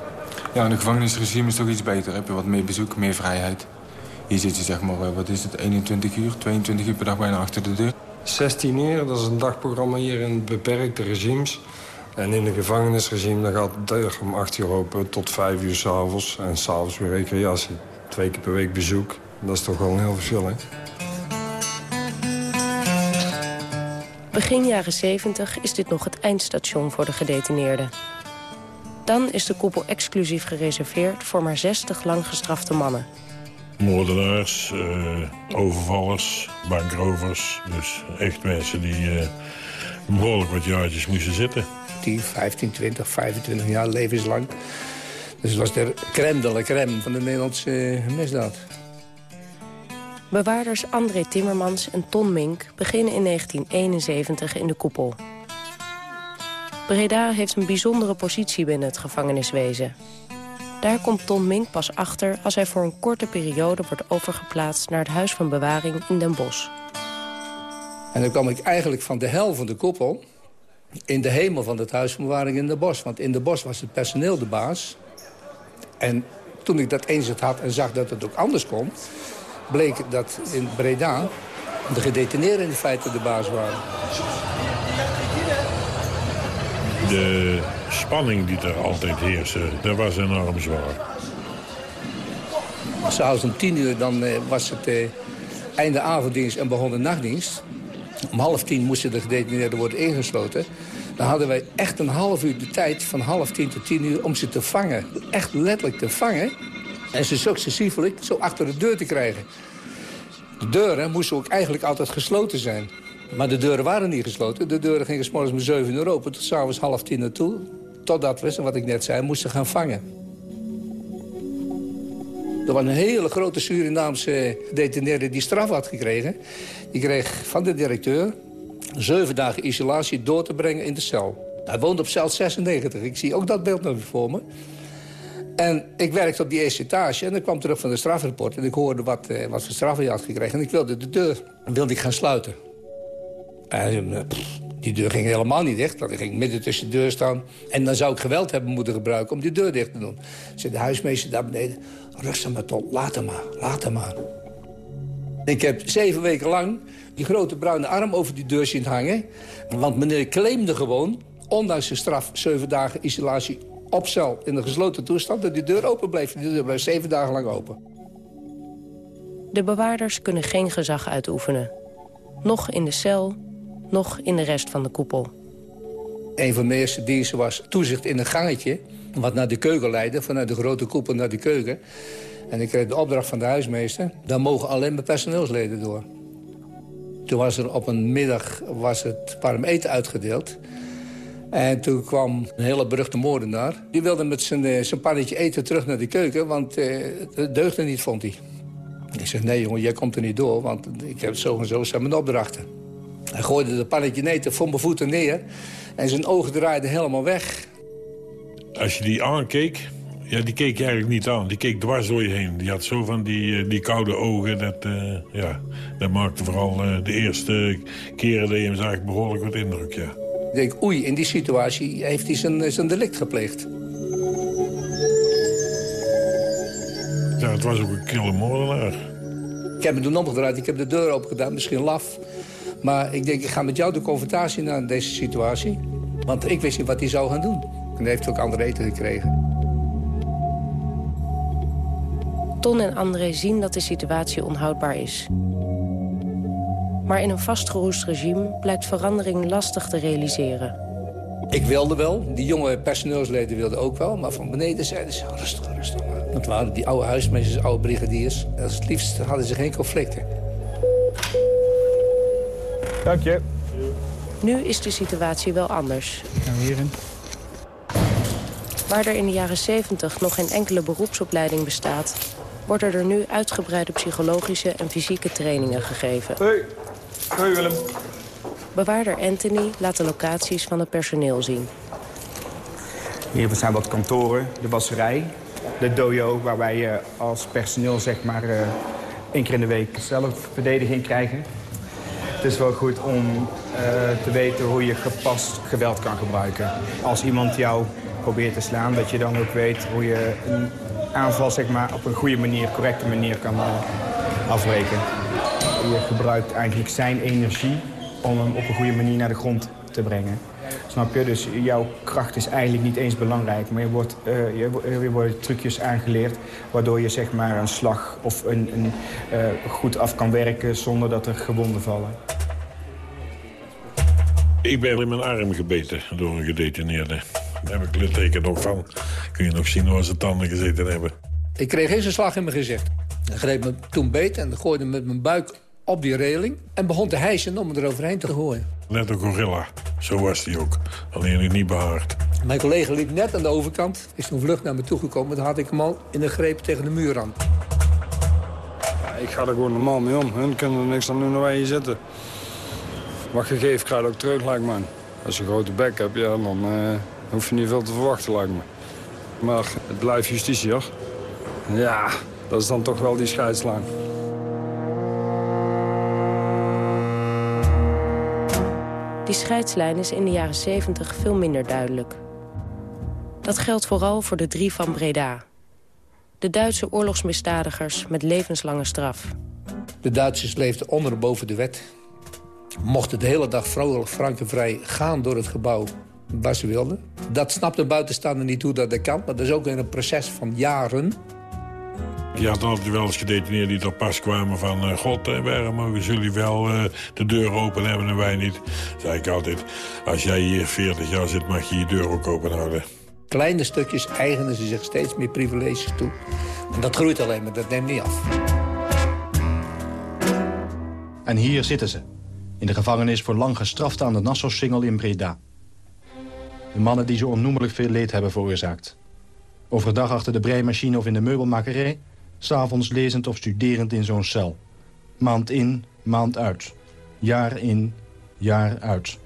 Ja, een gevangenisregime is toch iets beter. Heb je wat meer bezoek, meer vrijheid. Hier zit je zeg maar, wat is het, 21 uur, 22 uur per dag bijna achter de deur.
16 uur, dat is een dagprogramma hier in beperkte regimes. En in een gevangenisregime dan gaat de deur om 8 uur open tot 5 uur s'avonds. En s'avonds weer recreatie. Twee keer per week bezoek. Dat is toch wel een heel verschil, hè?
Begin jaren 70 is dit nog het eindstation voor de gedetineerden. Dan is de koepel exclusief gereserveerd voor maar 60 langgestrafte mannen.
Moordenaars, uh, overvallers, bankrovers. Dus echt mensen die uh, behoorlijk wat jaartjes moesten zitten.
10, 15, 20, 25 jaar levenslang. Dus het was de crème de la crème van de Nederlandse uh, misdaad.
Bewaarders André Timmermans en Ton Mink beginnen in 1971 in de koepel. Breda heeft een bijzondere positie binnen het gevangeniswezen. Daar komt Ton Mink pas achter als hij voor een korte periode wordt overgeplaatst naar het Huis van Bewaring in Den Bosch.
En dan kwam ik eigenlijk van de hel van de koepel in de hemel van het Huis van Bewaring in Den Bosch. Want in Den Bosch was het personeel de baas. En toen ik dat eens had en zag dat het ook anders kon... bleek dat in Breda de gedetineerden in feite de baas waren.
De spanning die er altijd heerste, dat was enorm zwaar.
S'avonds om tien uur dan, uh, was het uh, einde avonddienst en begon de nachtdienst. Om half tien moesten de gedetineerden worden ingesloten. Dan hadden wij echt een half uur de tijd, van half tien tot tien uur, om ze te vangen. Echt letterlijk te vangen. En ze successievelijk zo achter de deur te krijgen. De deuren moesten ook eigenlijk altijd gesloten zijn. Maar de deuren waren niet gesloten. De deuren gingen s morgens om 7 uur open tot s'avonds half tien naartoe. Totdat we, wat ik net zei, moesten gaan vangen. Er was een hele grote Surinaamse gedetineerde die straf had gekregen. Die kreeg van de directeur zeven dagen isolatie door te brengen in de cel. Hij woont op cel 96. Ik zie ook dat beeld nog voor me. En ik werkte op die eerste etage en ik kwam terug van de strafrapport... en ik hoorde wat, eh, wat voor straf hij had gekregen. En ik wilde de deur wilde ik gaan sluiten. En eh, die deur ging helemaal niet dicht. Want ik ging midden tussen de deur staan. En dan zou ik geweld hebben moeten gebruiken om die deur dicht te doen. Zei de huismeester daar beneden... rustig maar tot, laat hem maar, laat hem maar. Ik heb zeven weken lang die grote bruine arm over die deur zien hangen. Want meneer claimde gewoon, ondanks de straf... zeven dagen isolatie op cel in een gesloten toestand... dat die deur open bleef. Die deur bleef zeven dagen lang open.
De bewaarders kunnen geen gezag uitoefenen. Nog in de cel, nog in de rest van de koepel.
Een van de eerste diensten was toezicht in een gangetje... wat naar de keuken leidde, vanuit de grote koepel naar de keuken. En ik kreeg de opdracht van de huismeester... daar mogen alleen maar personeelsleden door. Toen was er op een middag was het warm eten uitgedeeld... En toen kwam een hele beruchte moordenaar. Die wilde met zijn, eh, zijn pannetje eten terug naar de keuken, want uh, het deugde niet, vond hij. Ik zeg, nee jongen, jij komt er niet door, want ik heb zo en zo zijn mijn opdrachten. Hij gooide de pannetje eten voor mijn voeten neer en zijn ogen draaiden helemaal weg.
Als je die aankeek, ja, die keek je eigenlijk niet aan. Die keek dwars door je heen. Die had zo van die, eh, die koude ogen. Dat, ja, dat maakte vooral de eerste keren dat je hem zag behoorlijk wat indruk, ja.
Ik denk, oei, in die situatie heeft hij zijn, zijn delict gepleegd.
Ja, het was ook een kille moordenaar.
Ik heb me toen omgedraaid, ik heb de deur open gedaan, misschien laf. Maar ik denk, ik ga met jou de confrontatie naar deze situatie. Want ik wist niet wat hij zou gaan doen. En hij heeft ook andere eten gekregen.
Ton en André zien dat de situatie onhoudbaar is. Maar in een vastgeroest regime blijkt verandering lastig te realiseren.
Ik wilde wel, die jonge personeelsleden wilden ook wel... maar van beneden zeiden ze, rustig, rustig. Want het waren die oude huismeesters, oude brigadiers. Als het liefst hadden ze geen conflicten.
Dank je.
Nu is de situatie wel anders.
Gaan we hierin?
Waar er in de jaren 70 nog geen enkele beroepsopleiding bestaat... worden er nu uitgebreide psychologische en fysieke trainingen gegeven.
Hoi, hoi Willem.
Bewaarder Anthony laat de locaties van het personeel zien.
Hier zijn wat kantoren, de wasserij, de dojo... waar wij uh, als personeel zeg maar uh, één keer in de week zelfverdediging krijgen. Het is wel goed om uh, te weten hoe je gepast geweld kan gebruiken. Als iemand jou probeert te slaan, dat je dan ook weet hoe je een aanval zeg maar, op een goede manier, correcte manier kan afbreken. Je gebruikt eigenlijk zijn energie om hem op een goede manier naar de grond te brengen. Snap je? Dus jouw kracht is eigenlijk niet eens belangrijk. Maar je wordt, uh, je, je wordt trucjes aangeleerd... waardoor je zeg maar een slag of een, een uh, goed af kan werken... zonder dat er gewonden vallen.
Ik ben in mijn arm gebeten door een gedetineerde. Daar heb ik litteken nog van. Kun je nog zien waar ze tanden gezeten hebben.
Ik kreeg eens een slag in mijn gezicht. Hij greep me toen beet en gooide met mijn buik op die reling... en begon te hijsen om eroverheen te gooien.
Net een gorilla. Zo was hij ook. Alleen niet behaard.
Mijn collega liep net aan de overkant. Is toen vlug naar me toegekomen. Dan had ik hem al in een greep tegen de muur aan.
Ja, ik ga er gewoon normaal mee om. Hun kunnen er niks aan doen waar je zitten. Wat je geeft, krijg je ook terug, lijkt me. Als je een grote bek hebt, ja, dan uh, hoef je niet veel te verwachten, lijkt me. Maar het blijft justitie, hoor. Ja, dat is dan toch wel die scheidslijn.
Die scheidslijn is in de jaren 70 veel minder duidelijk. Dat geldt vooral voor de drie van Breda. De Duitse oorlogsmisdadigers met levenslange straf.
De Duitsers leefden onder en boven de wet. Mochten de hele dag vrolijk, frank en vrij gaan door het gebouw waar ze wilden. Dat snapt een buitenstaander niet hoe dat kan. Maar dat is ook in een proces van jaren.
Je had altijd wel eens gedetineerd die tot pas kwamen van... Uh, God, uh, waarom mogen jullie wel uh, de deur open hebben en wij niet? zei ik altijd, als jij hier 40 jaar zit, mag je je deur ook open houden.
Kleine stukjes eigenen ze zich steeds meer privileges toe. En dat groeit alleen maar, dat neemt niet af.
En hier zitten ze. In de gevangenis voor lang gestraft aan de Nassau-singel in Breda. De mannen die zo onnoemelijk veel leed hebben veroorzaakt. Overdag achter de breimachine of in de meubelmakerij... S'avonds lezend of studerend in zo'n cel. Maand in, maand uit. Jaar in, jaar uit.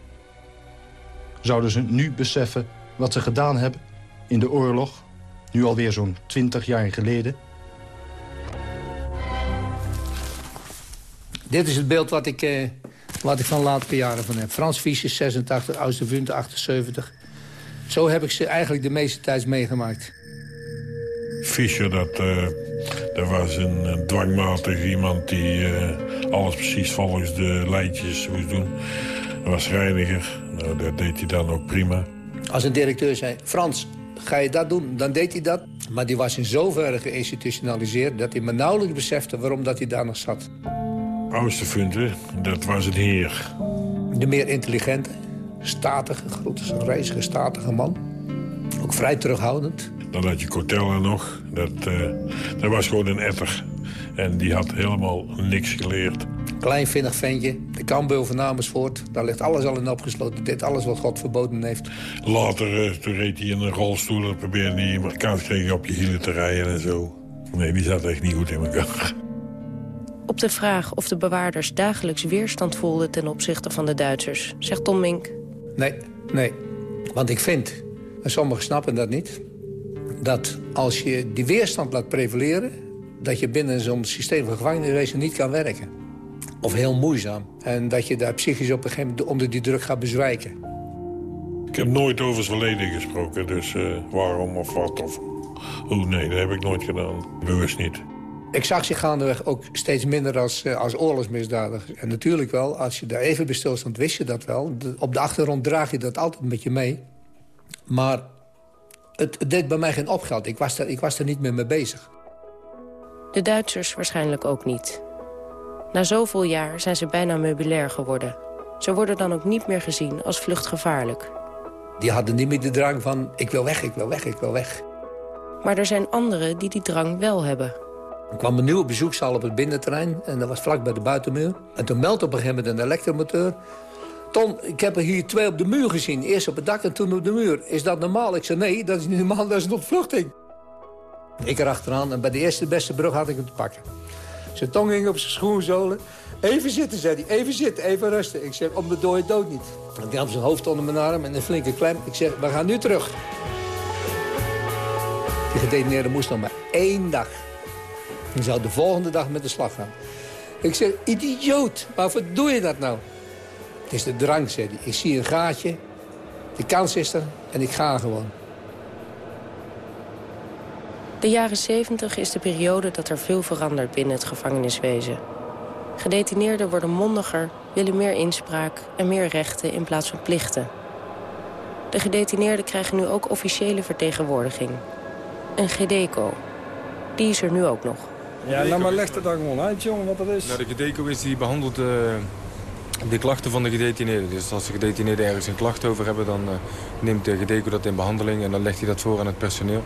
Zouden ze nu beseffen wat ze gedaan hebben in de oorlog, nu alweer zo'n 20 jaar geleden?
Dit is het beeld wat ik, eh, wat ik van latere jaren van heb. Frans Fischer 86, Oosterwunte 78. Zo heb ik ze eigenlijk de meeste tijd meegemaakt.
Fischer, dat, eh, dat was een, een dwangmatig iemand die eh, alles precies volgens de lijntjes moest doen. Hij was reiniger, nou, dat deed hij dan ook prima.
Als een directeur zei, Frans, ga je dat doen? Dan deed hij dat. Maar die was in zoverre geïnstitutionaliseerd... dat hij me nauwelijks besefte waarom dat hij daar nog zat.
Oosterfunte, dat was het heer.
De meer intelligente, statige, grote, reizige, statige man. Ook vrij terughoudend.
Dan had je Cortella nog. Dat, uh, dat was gewoon een etter. En die had helemaal niks geleerd.
Klein vinnig ventje, de Kambeul van Amersfoort. Daar ligt alles al in opgesloten. Dit alles wat God verboden heeft.
Later, uh, toen reed hij in een rolstoel... en probeerde hij Amerikaans kreeg op je hielen te rijden en zo. Nee, die zat echt niet goed in elkaar.
Op de vraag of de bewaarders dagelijks weerstand voelden... ten opzichte van de Duitsers, zegt Tom Mink.
Nee, nee. Want ik vind, en sommigen snappen dat niet... dat als je die weerstand laat prevaleren... dat je binnen zo'n systeem van gevangeniswezen niet kan werken. Of heel moeizaam. En dat je daar psychisch op een gegeven moment onder die druk gaat bezwijken.
Ik heb nooit over het verleden gesproken, dus uh, waarom of wat of hoe. Nee, dat heb ik nooit gedaan. Bewust niet.
Ik zag zich gaandeweg ook steeds minder als, uh, als oorlogsmisdadiger. En natuurlijk wel, als je daar even bij stilstond, wist je dat wel. Op de achtergrond draag je dat altijd met je mee. Maar het, het deed bij mij geen opgeld. Ik was, daar, ik was er niet meer mee bezig.
De Duitsers waarschijnlijk ook niet. Na zoveel jaar zijn ze bijna meubilair geworden. Ze worden dan ook niet meer gezien als vluchtgevaarlijk.
Die hadden niet meer de drang van ik wil weg, ik wil weg, ik wil weg.
Maar er zijn anderen die die drang wel hebben.
Er kwam een nieuwe bezoekzaal op het binnenterrein en dat was vlak bij de buitenmuur. En toen meldde op een gegeven moment een elektromotor... Ton, ik heb er hier twee op de muur gezien. Eerst op het dak en toen op de muur. Is dat normaal? Ik zei, nee, dat is niet normaal, dat is een ontvluchting. Ik erachteraan en bij de eerste beste brug had ik hem te pakken. Zijn tong ging op zijn schoenzolen. Even zitten, zei hij. Even zitten, even rusten. Ik zeg, om de dode dood niet. Die had zijn hoofd onder mijn arm en een flinke klem. Ik zeg, we gaan nu terug. Die gedetineerde moest nog maar één dag. Die zou de volgende dag met de slag gaan. Ik zeg, idioot, waarvoor doe je dat nou? Het is de drang, zei hij. Ik zie een gaatje, de kans is er en ik ga gewoon.
De jaren 70 is de periode dat er veel verandert binnen het gevangeniswezen. Gedetineerden worden mondiger, willen meer inspraak en meer rechten in plaats van plichten. De gedetineerden krijgen nu ook officiële vertegenwoordiging. Een GDECO. Die is er nu ook nog.
Ja, nou maar leg het dan gewoon uit, jongen, wat dat is.
Nou, de GDECO is die behandelt uh, de klachten van de gedetineerden. Dus als de gedetineerden ergens een klacht over hebben... dan uh, neemt de GDECO dat in behandeling en dan legt hij dat voor aan het personeel.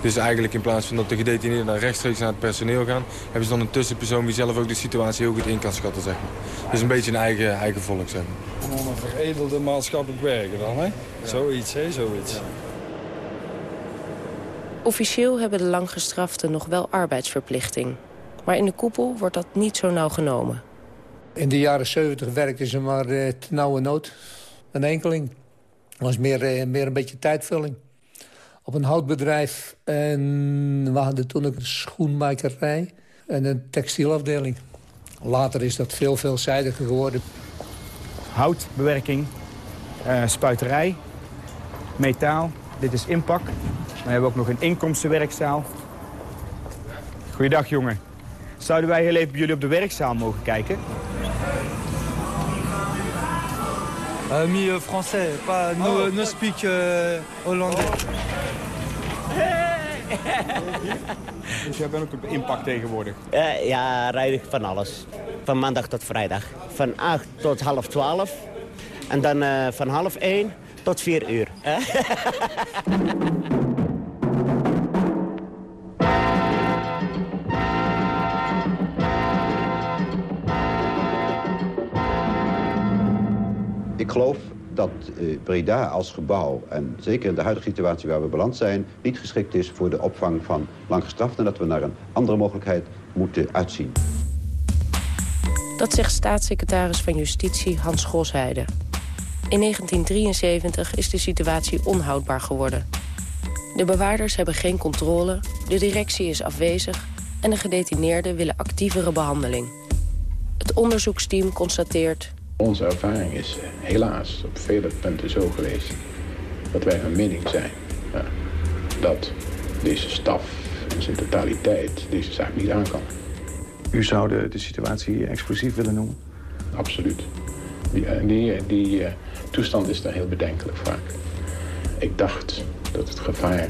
Dus eigenlijk in plaats van dat de gedetineerden dan rechtstreeks naar het personeel gaan... hebben ze dan een tussenpersoon die zelf ook de situatie heel goed in kan schatten, zeg maar. Dus een beetje een eigen, eigen volk, zeg maar.
Gewoon een veredelde maatschappelijk werken dan, hè? Ja. Zoiets, hè? Zoiets. Ja.
Officieel hebben de langgestraften nog wel arbeidsverplichting. Maar in de koepel wordt dat niet zo nauw genomen.
In de jaren 70 werkten ze maar uh, nauwe nood. Een enkeling. Dat was meer, uh, meer een beetje tijdvulling. Op een houtbedrijf. En we hadden toen ook een schoenmakerij. En een textielafdeling. Later is dat veel veelzijdiger geworden.
Houtbewerking. Uh, spuiterij. Metaal. Dit is inpak. We hebben ook nog een inkomstenwerkzaal. Goeiedag, jongen. Zouden wij heel even bij jullie op de werkzaal mogen kijken?
Uh, mi uh, français, pas oh, no, no speak uh, Hollandais. (laughs)
dus jij bent ook op inpak tegenwoordig?
Uh, ja, rijd ik van alles. Van maandag tot vrijdag. Van 8 tot half 12. En dan uh, van half 1 tot 4 uur. (laughs)
geloof dat uh, Breda als gebouw, en zeker in de huidige situatie waar we beland zijn... niet geschikt is voor de opvang van langgestraften... en dat we naar een andere mogelijkheid moeten uitzien.
Dat zegt staatssecretaris van Justitie Hans Gosheide. In 1973 is de situatie onhoudbaar geworden. De bewaarders hebben geen controle, de directie is afwezig... en de gedetineerden willen actievere behandeling. Het onderzoeksteam constateert...
Onze ervaring is helaas op vele punten zo geweest... dat wij van mening zijn ja, dat deze staf in zijn totaliteit deze zaak niet aan kan.
U zou de, de situatie explosief willen noemen?
Absoluut. Die, eh, die, die uh, toestand is daar heel bedenkelijk vaak. Ik dacht dat het gevaar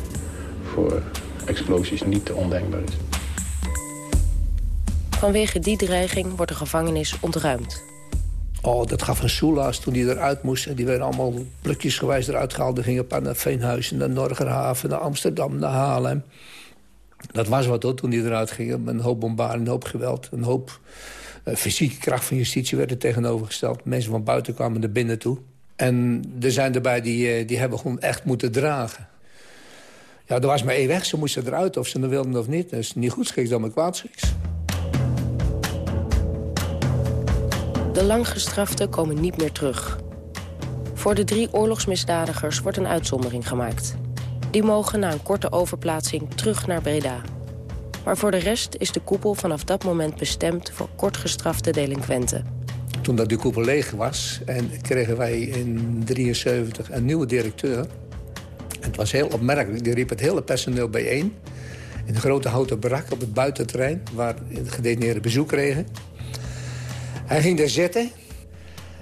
voor explosies niet te ondenkbaar is.
Vanwege die dreiging wordt de gevangenis ontruimd.
Oh, dat gaf een soelaas toen die eruit moest. En die werden allemaal plukjesgewijs eruit gehaald. Die gingen een naar Veenhuizen, naar Norgerhaven, naar Amsterdam, naar Haarlem. Dat was wat hoor, toen die eruit gingen. Een hoop bombarding, een hoop geweld, een hoop uh, fysieke kracht van justitie werd er tegenovergesteld. Mensen van buiten kwamen er binnen toe. En er zijn erbij die, uh, die hebben gewoon echt moeten dragen. Ja, er was maar één weg. Ze moesten eruit, of ze er wilden of niet. Dat is niet goed schiks dan maar kwaad.
De langgestraften komen niet meer terug. Voor de drie oorlogsmisdadigers wordt een uitzondering gemaakt. Die mogen na een korte overplaatsing terug naar Breda. Maar voor de rest is de koepel vanaf dat moment bestemd voor kortgestrafte delinquenten.
Toen dat de koepel leeg was en kregen wij in 73 een nieuwe directeur. Het was heel opmerkelijk. Die riep het hele personeel bijeen. In een grote houten barak op het buitenterrein... waar de gedetineerden bezoek kregen. Hij ging daar zitten.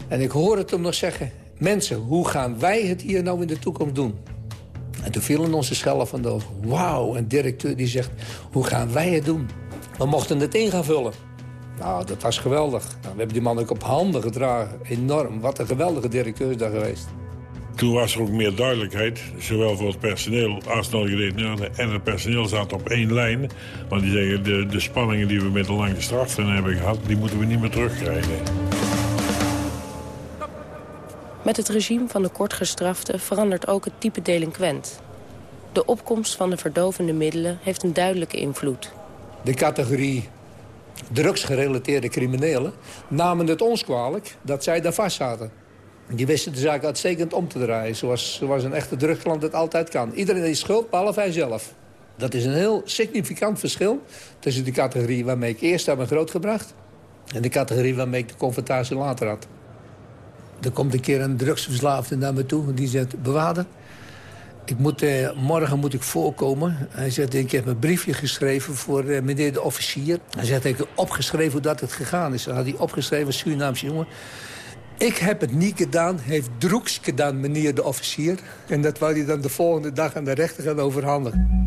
En ik hoorde het hem nog zeggen... Mensen, hoe gaan wij het hier nou in de toekomst doen? En toen vielen onze schellen van de ogen. Wauw, een directeur die zegt, hoe gaan wij het doen? We mochten het in gaan vullen. Nou, dat was geweldig. Nou, we hebben die man ook op handen gedragen. Enorm. Wat een geweldige directeur is daar geweest.
Toen was er ook meer duidelijkheid, zowel voor het personeel als de gedetineerden. En het personeel zat op één lijn. Want die zeggen, de, de spanningen die we met de lange straften hebben gehad... die moeten we niet meer terugkrijgen.
Met het regime van de kortgestrafte verandert ook het type delinquent. De opkomst van de verdovende middelen heeft een duidelijke invloed.
De categorie drugsgerelateerde criminelen namen het ons kwalijk dat zij daar vast zaten. Die wisten de zaak uitstekend om te draaien, zoals, zoals een echte drugsland het altijd kan. Iedereen is schuld, behalve hij zelf. Dat is een heel significant verschil tussen de categorie waarmee ik eerst heb grootgebracht... en de categorie waarmee ik de confrontatie later had. Er komt een keer een drugsverslaafde naar me toe. Die zegt, bewaarder, ik moet, eh, morgen moet ik voorkomen. Hij zegt, ik heb een briefje geschreven voor eh, meneer de officier. Hij zegt, ik heb opgeschreven hoe dat het gegaan is. Dan had hij opgeschreven, Surinaamse jongen. Ik heb het niet gedaan, heeft Droeks gedaan, meneer de officier. En dat wou hij dan de volgende dag aan de rechter gaan overhandigen.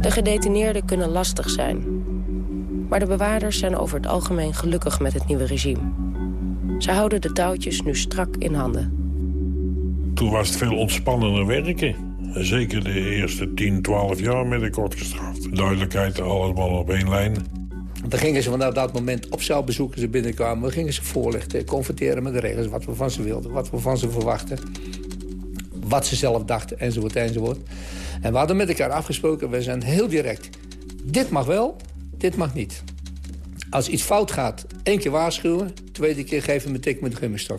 De gedetineerden kunnen lastig zijn. Maar de bewaarders zijn over het algemeen gelukkig met het nieuwe regime. Ze houden de touwtjes nu strak in handen.
Toen was het veel ontspannender werken. Zeker de eerste 10, 12 jaar met de kortgestraft. Duidelijkheid, allemaal op één lijn.
Dan gingen ze vanaf dat moment op celbezoeken ze binnenkwamen. Gingen ze voorlichten, confronteren met de regels, wat we van ze wilden, wat we van ze verwachten. Wat ze zelf dachten, enzovoort, enzovoort. En we hadden met elkaar afgesproken, we zijn heel direct. Dit mag wel, dit mag niet. Als iets fout gaat, één keer waarschuwen. Tweede keer geven we een tik met de gummistok.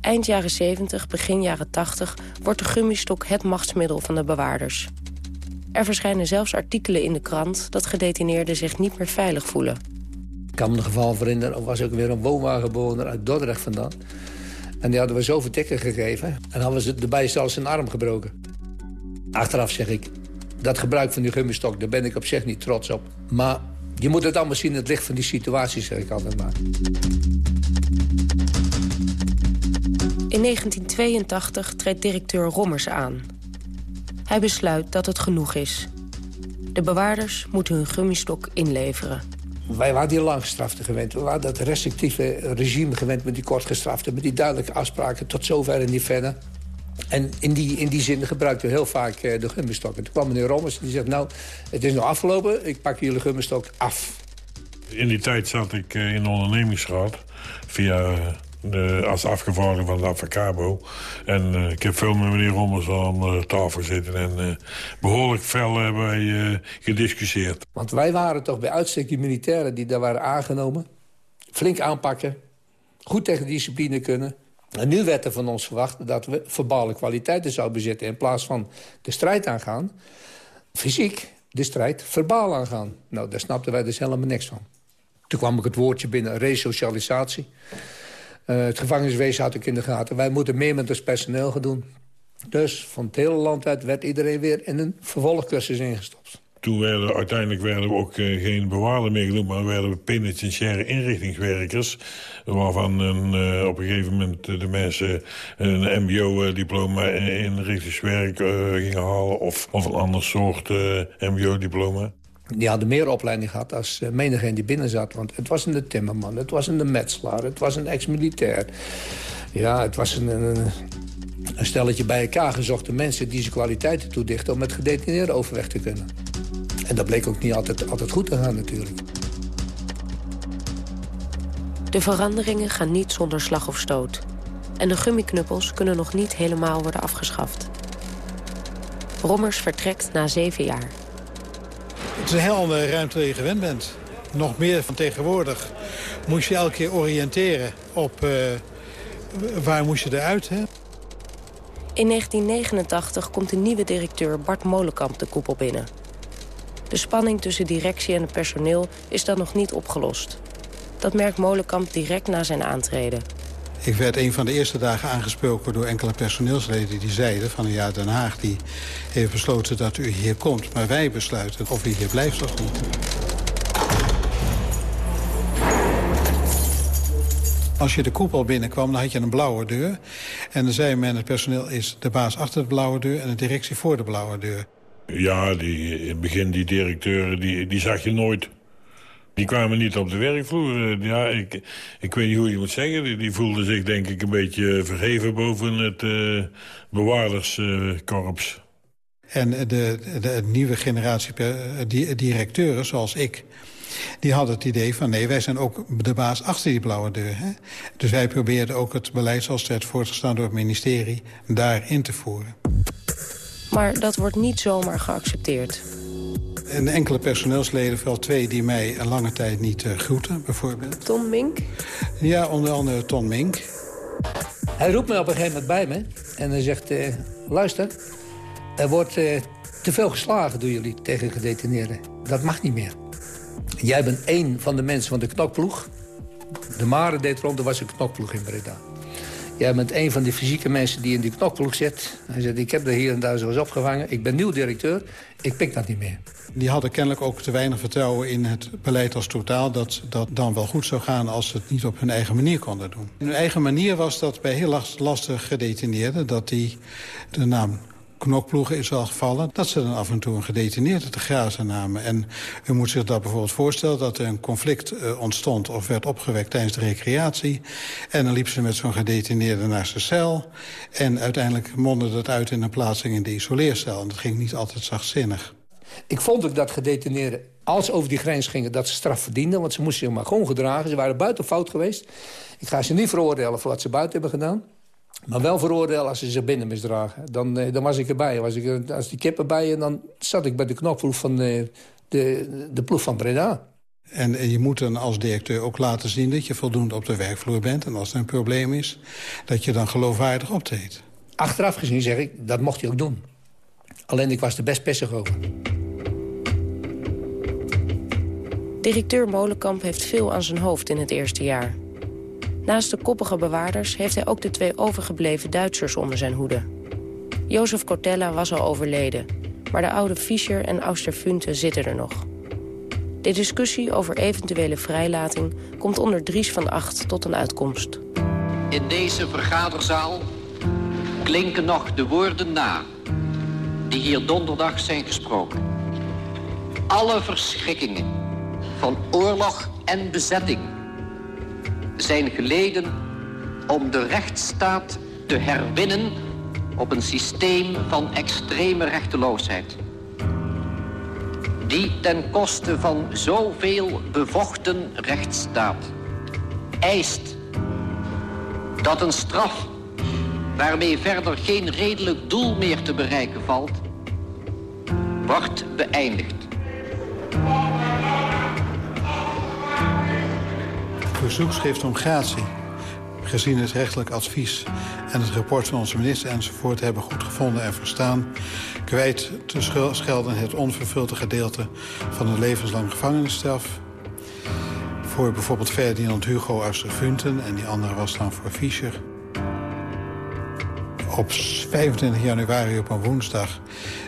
Eind jaren 70, begin jaren 80 wordt de gummistok het machtsmiddel van de bewaarders. Er verschijnen zelfs artikelen in de krant dat gedetineerden zich niet meer veilig voelen.
Ik kan me een geval herinneren, er was ook weer een woonwagenbewoner uit Dordrecht vandaan. En die hadden we zoveel tikken gegeven. En hadden ze erbij zelfs zijn arm gebroken. Achteraf zeg ik, dat gebruik van die gummistok, daar ben ik op zich niet trots op. Maar je moet het allemaal zien in het licht van die situatie, zeg ik altijd maar.
In 1982 treedt directeur Rommers aan. Hij besluit dat het genoeg is. De bewaarders moeten hun gummistok inleveren.
Wij waren die langgestraften gewend. We waren dat restrictieve regime gewend met die kortgestraften... met die duidelijke afspraken tot zover en niet verder. En in die, in die zin gebruikten we heel vaak uh, de gummistok. En toen kwam meneer Rommers en die zegt... nou, het is nu afgelopen, ik pak jullie gummistok af.
In die tijd zat ik uh, in de ondernemingsraad... via uh, als afgevaardigde van de Avacabo. En uh, ik heb veel met meneer Rommers aan uh, tafel gezeten. En behoorlijk fel hebben wij gediscussieerd.
Want wij waren toch bij uitstek die militairen die daar waren aangenomen. Flink aanpakken. Goed tegen discipline kunnen. En nu werd er van ons verwacht dat we verbale kwaliteiten zouden bezitten... in plaats van de strijd aangaan, fysiek de strijd verbaal aangaan. Nou, daar snapten wij dus helemaal niks van. Toen kwam ik het woordje binnen, resocialisatie. Uh, het gevangeniswezen had ik in de gaten. Wij moeten meer met ons personeel gaan doen. Dus van het hele land uit werd iedereen weer in een vervolgcursus ingestopt.
Toen werden uiteindelijk werden we ook uh, geen bewaarder meer genoemd... maar werden we penitentiaire inrichtingswerkers... waarvan een, uh, op een gegeven moment de mensen een mbo-diploma inrichtingswerk gingen halen... Of, of een ander soort mbo-diploma.
Die hadden meer opleiding gehad als uh, menigeen die binnen zat. Want het was een timmerman, het was een metselaar, het was een ex-militair. Ja, het was een, stelletje bij elkaar gezochte mensen... die ze kwaliteiten toedichten om met gedetineerden overweg te kunnen. En dat bleek ook niet altijd, altijd goed te gaan natuurlijk.
De veranderingen gaan niet zonder slag of stoot. En de gummiknuppels kunnen nog niet helemaal worden afgeschaft. Rommers vertrekt na zeven jaar.
Het is een heel andere ruimte dan je gewend bent. Nog meer van tegenwoordig moest je elke keer oriënteren op uh, waar moest je eruit. Hè?
In 1989 komt de nieuwe directeur Bart Molenkamp de koepel binnen. De spanning tussen directie en het personeel is dan nog niet opgelost. Dat merkt Molenkamp direct na zijn aantreden.
Ik werd een van de eerste dagen aangesproken door enkele personeelsleden... die zeiden van ja, Den Haag die heeft besloten dat u hier komt... maar wij besluiten of u hier blijft of niet. Als je de koepel binnenkwam, dan had je een blauwe deur. En dan zei men, het personeel is de baas achter de blauwe deur... en de directie voor de blauwe deur.
Ja, die, in het begin die directeuren, die, die zag je nooit. Die kwamen niet op de werkvloer. Eh, ja, ik, ik weet niet hoe je moet zeggen. Die, die voelden zich denk ik een beetje verheven boven het uh, bewaarderskorps.
en de, de, de, nieuwe generatie directeuren, zoals ik... die hadden het idee van nee, wij zijn ook de baas achter die blauwe deur. Hè? Dus wij probeerden ook het beleid zoals het werd voortgestaan door het ministerie... daarin te voeren.
Maar dat wordt niet zomaar geaccepteerd.
En enkele personeelsleden, vooral twee die mij een lange tijd niet uh, groeten, bijvoorbeeld.
Ton Mink?
Ja, onder andere Ton Mink.
Hij roept me op een gegeven moment bij me en hij zegt... Uh, luister, er wordt uh, te veel geslagen door jullie tegen gedetineerden. Dat mag niet meer. Jij bent één van de mensen van de knokploeg. De Mare deed rond, er was een knokploeg in Breda. Jij bent een van die fysieke mensen die in die knokploeg zit. Hij zegt, ik heb er hier en daar zo eens opgevangen. Ik ben nieuw directeur, ik pik dat niet meer.
Die hadden kennelijk ook te weinig vertrouwen in het beleid als totaal... dat dat dan wel goed zou gaan als ze het niet op hun eigen manier konden doen. In hun eigen manier was dat bij heel lastig gedetineerden... dat die de naam knokploegen is al gevallen... dat ze dan af en toe een gedetineerde te grazen namen. En u moet zich dat bijvoorbeeld voorstellen... dat er een conflict uh, ontstond of werd opgewekt tijdens de recreatie. En dan liep ze met zo'n gedetineerde naar zijn cel. En uiteindelijk mondde dat uit in een plaatsing in de isoleercel. En dat ging niet altijd zachtzinnig. Ik vond ook dat gedetineerden, als ze over die grens gingen... dat ze straf verdienden, want ze moesten zich maar gewoon gedragen. Ze waren buiten fout geweest. Ik ga ze niet veroordelen voor wat ze buiten hebben gedaan. Maar wel veroordelen als ze zich binnen misdragen. Dan, eh, dan was ik erbij. Was ik, als die kippen bij en dan zat ik bij de knopvloeg van de, de, de ploeg van Breda. En, en, je moet dan als directeur ook laten zien dat je voldoende op de werkvloer bent. En als er een probleem is, dat je dan geloofwaardig optreedt. Achteraf gezien zeg ik, dat mocht hij ook doen. Alleen ik was er best pissig over.
Directeur Molenkamp heeft veel aan zijn hoofd in het eerste jaar. Naast de koppige bewaarders heeft hij ook de twee overgebleven Duitsers onder zijn hoede. Jozef Cortella was al overleden, maar de oude Fischer en Austerfunte zitten er nog. De discussie over eventuele vrijlating komt onder Dries van Acht tot een uitkomst.
In deze vergaderzaal klinken nog de woorden na die hier donderdag zijn gesproken. Alle verschrikkingen van oorlog en bezetting zijn geleden om de rechtsstaat te herwinnen op een systeem van extreme rechteloosheid. Die ten koste van zoveel bevochten rechtsstaat eist Dat een straf waarmee verder geen redelijk doel meer te bereiken valt, wordt beëindigd.
Verzoekschrift om gratie, gezien het rechtelijk advies... en het rapport van onze minister enzovoort hebben goed gevonden en verstaan... kwijt te schelden het onvervulde gedeelte van een levenslang gevangenisstraf... voor bijvoorbeeld Ferdinand Hugo Austerfunten... en die andere was dan voor Fischer. Op 25 januari op een woensdag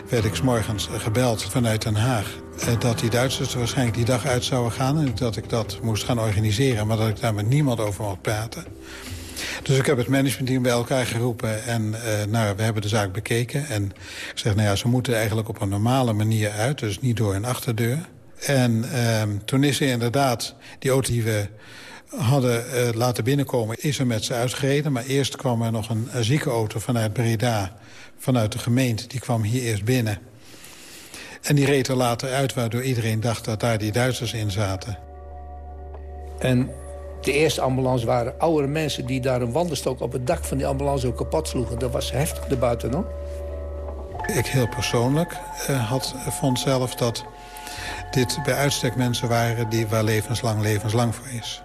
werd ik s morgens gebeld vanuit Den Haag... Eh, dat die Duitsers waarschijnlijk die dag uit zouden gaan... en dat ik dat moest gaan organiseren, maar dat ik daar met niemand over mocht praten. Dus ik heb het managementteam bij elkaar geroepen en uh, nou, we hebben de zaak bekeken. En ik zeg, nou ja, ze moeten eigenlijk op een normale manier uit, dus niet door een achterdeur. En uh, toen is er inderdaad die auto die we hadden uh, laten binnenkomen, is er met ze uitgereden. Maar eerst kwam er nog een, een ziekenauto vanuit Breda, vanuit de gemeente. Die kwam hier eerst binnen. En die reed er later uit, waardoor iedereen dacht dat daar die Duitsers in zaten.
En de eerste ambulance waren oudere mensen... die daar een wandelstok op het dak van die ambulance ook kapot sloegen. Dat was heftig erbuiten, hoor.
Ik heel persoonlijk uh, had, vond zelf dat dit bij uitstek mensen waren... die waar levenslang levenslang voor is.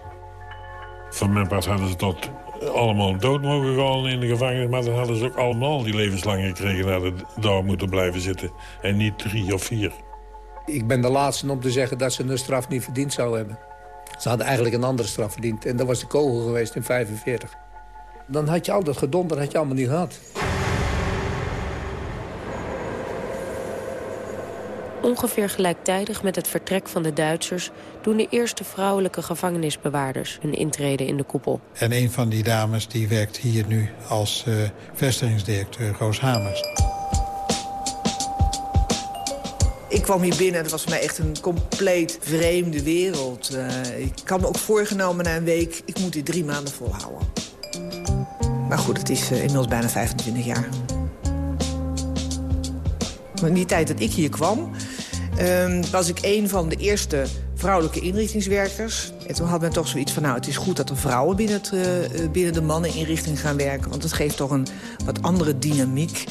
Van mijn part hadden ze tot allemaal dood mogen gaan in de gevangenis... maar dan hadden ze ook allemaal die levenslang gekregen... dat daar moeten blijven zitten. En niet drie of vier.
Ik ben de laatste om te zeggen dat ze een straf niet verdiend zou hebben. Ze hadden eigenlijk een andere straf verdiend. En dat was de kogel geweest in 45. Dan had je al dat gedonder had je allemaal niet gehad.
Ongeveer gelijktijdig met het vertrek van de Duitsers... doen de eerste vrouwelijke gevangenisbewaarders hun intrede in de koepel.
En een van die dames die werkt hier nu als uh, vestigingsdirecteur, Roos Hamers.
Ik kwam hier binnen en het was voor mij echt een compleet vreemde wereld. Uh, ik had me ook voorgenomen na een week, ik moet dit drie maanden volhouden. Maar goed, het is uh, inmiddels bijna 25 jaar. Maar in die tijd dat ik hier kwam, um, was ik een van de eerste vrouwelijke inrichtingswerkers. En toen had men toch zoiets van, nou, het is goed dat er vrouwen binnen, het, uh, binnen de manneninrichting gaan werken. Want het geeft toch een wat andere dynamiek,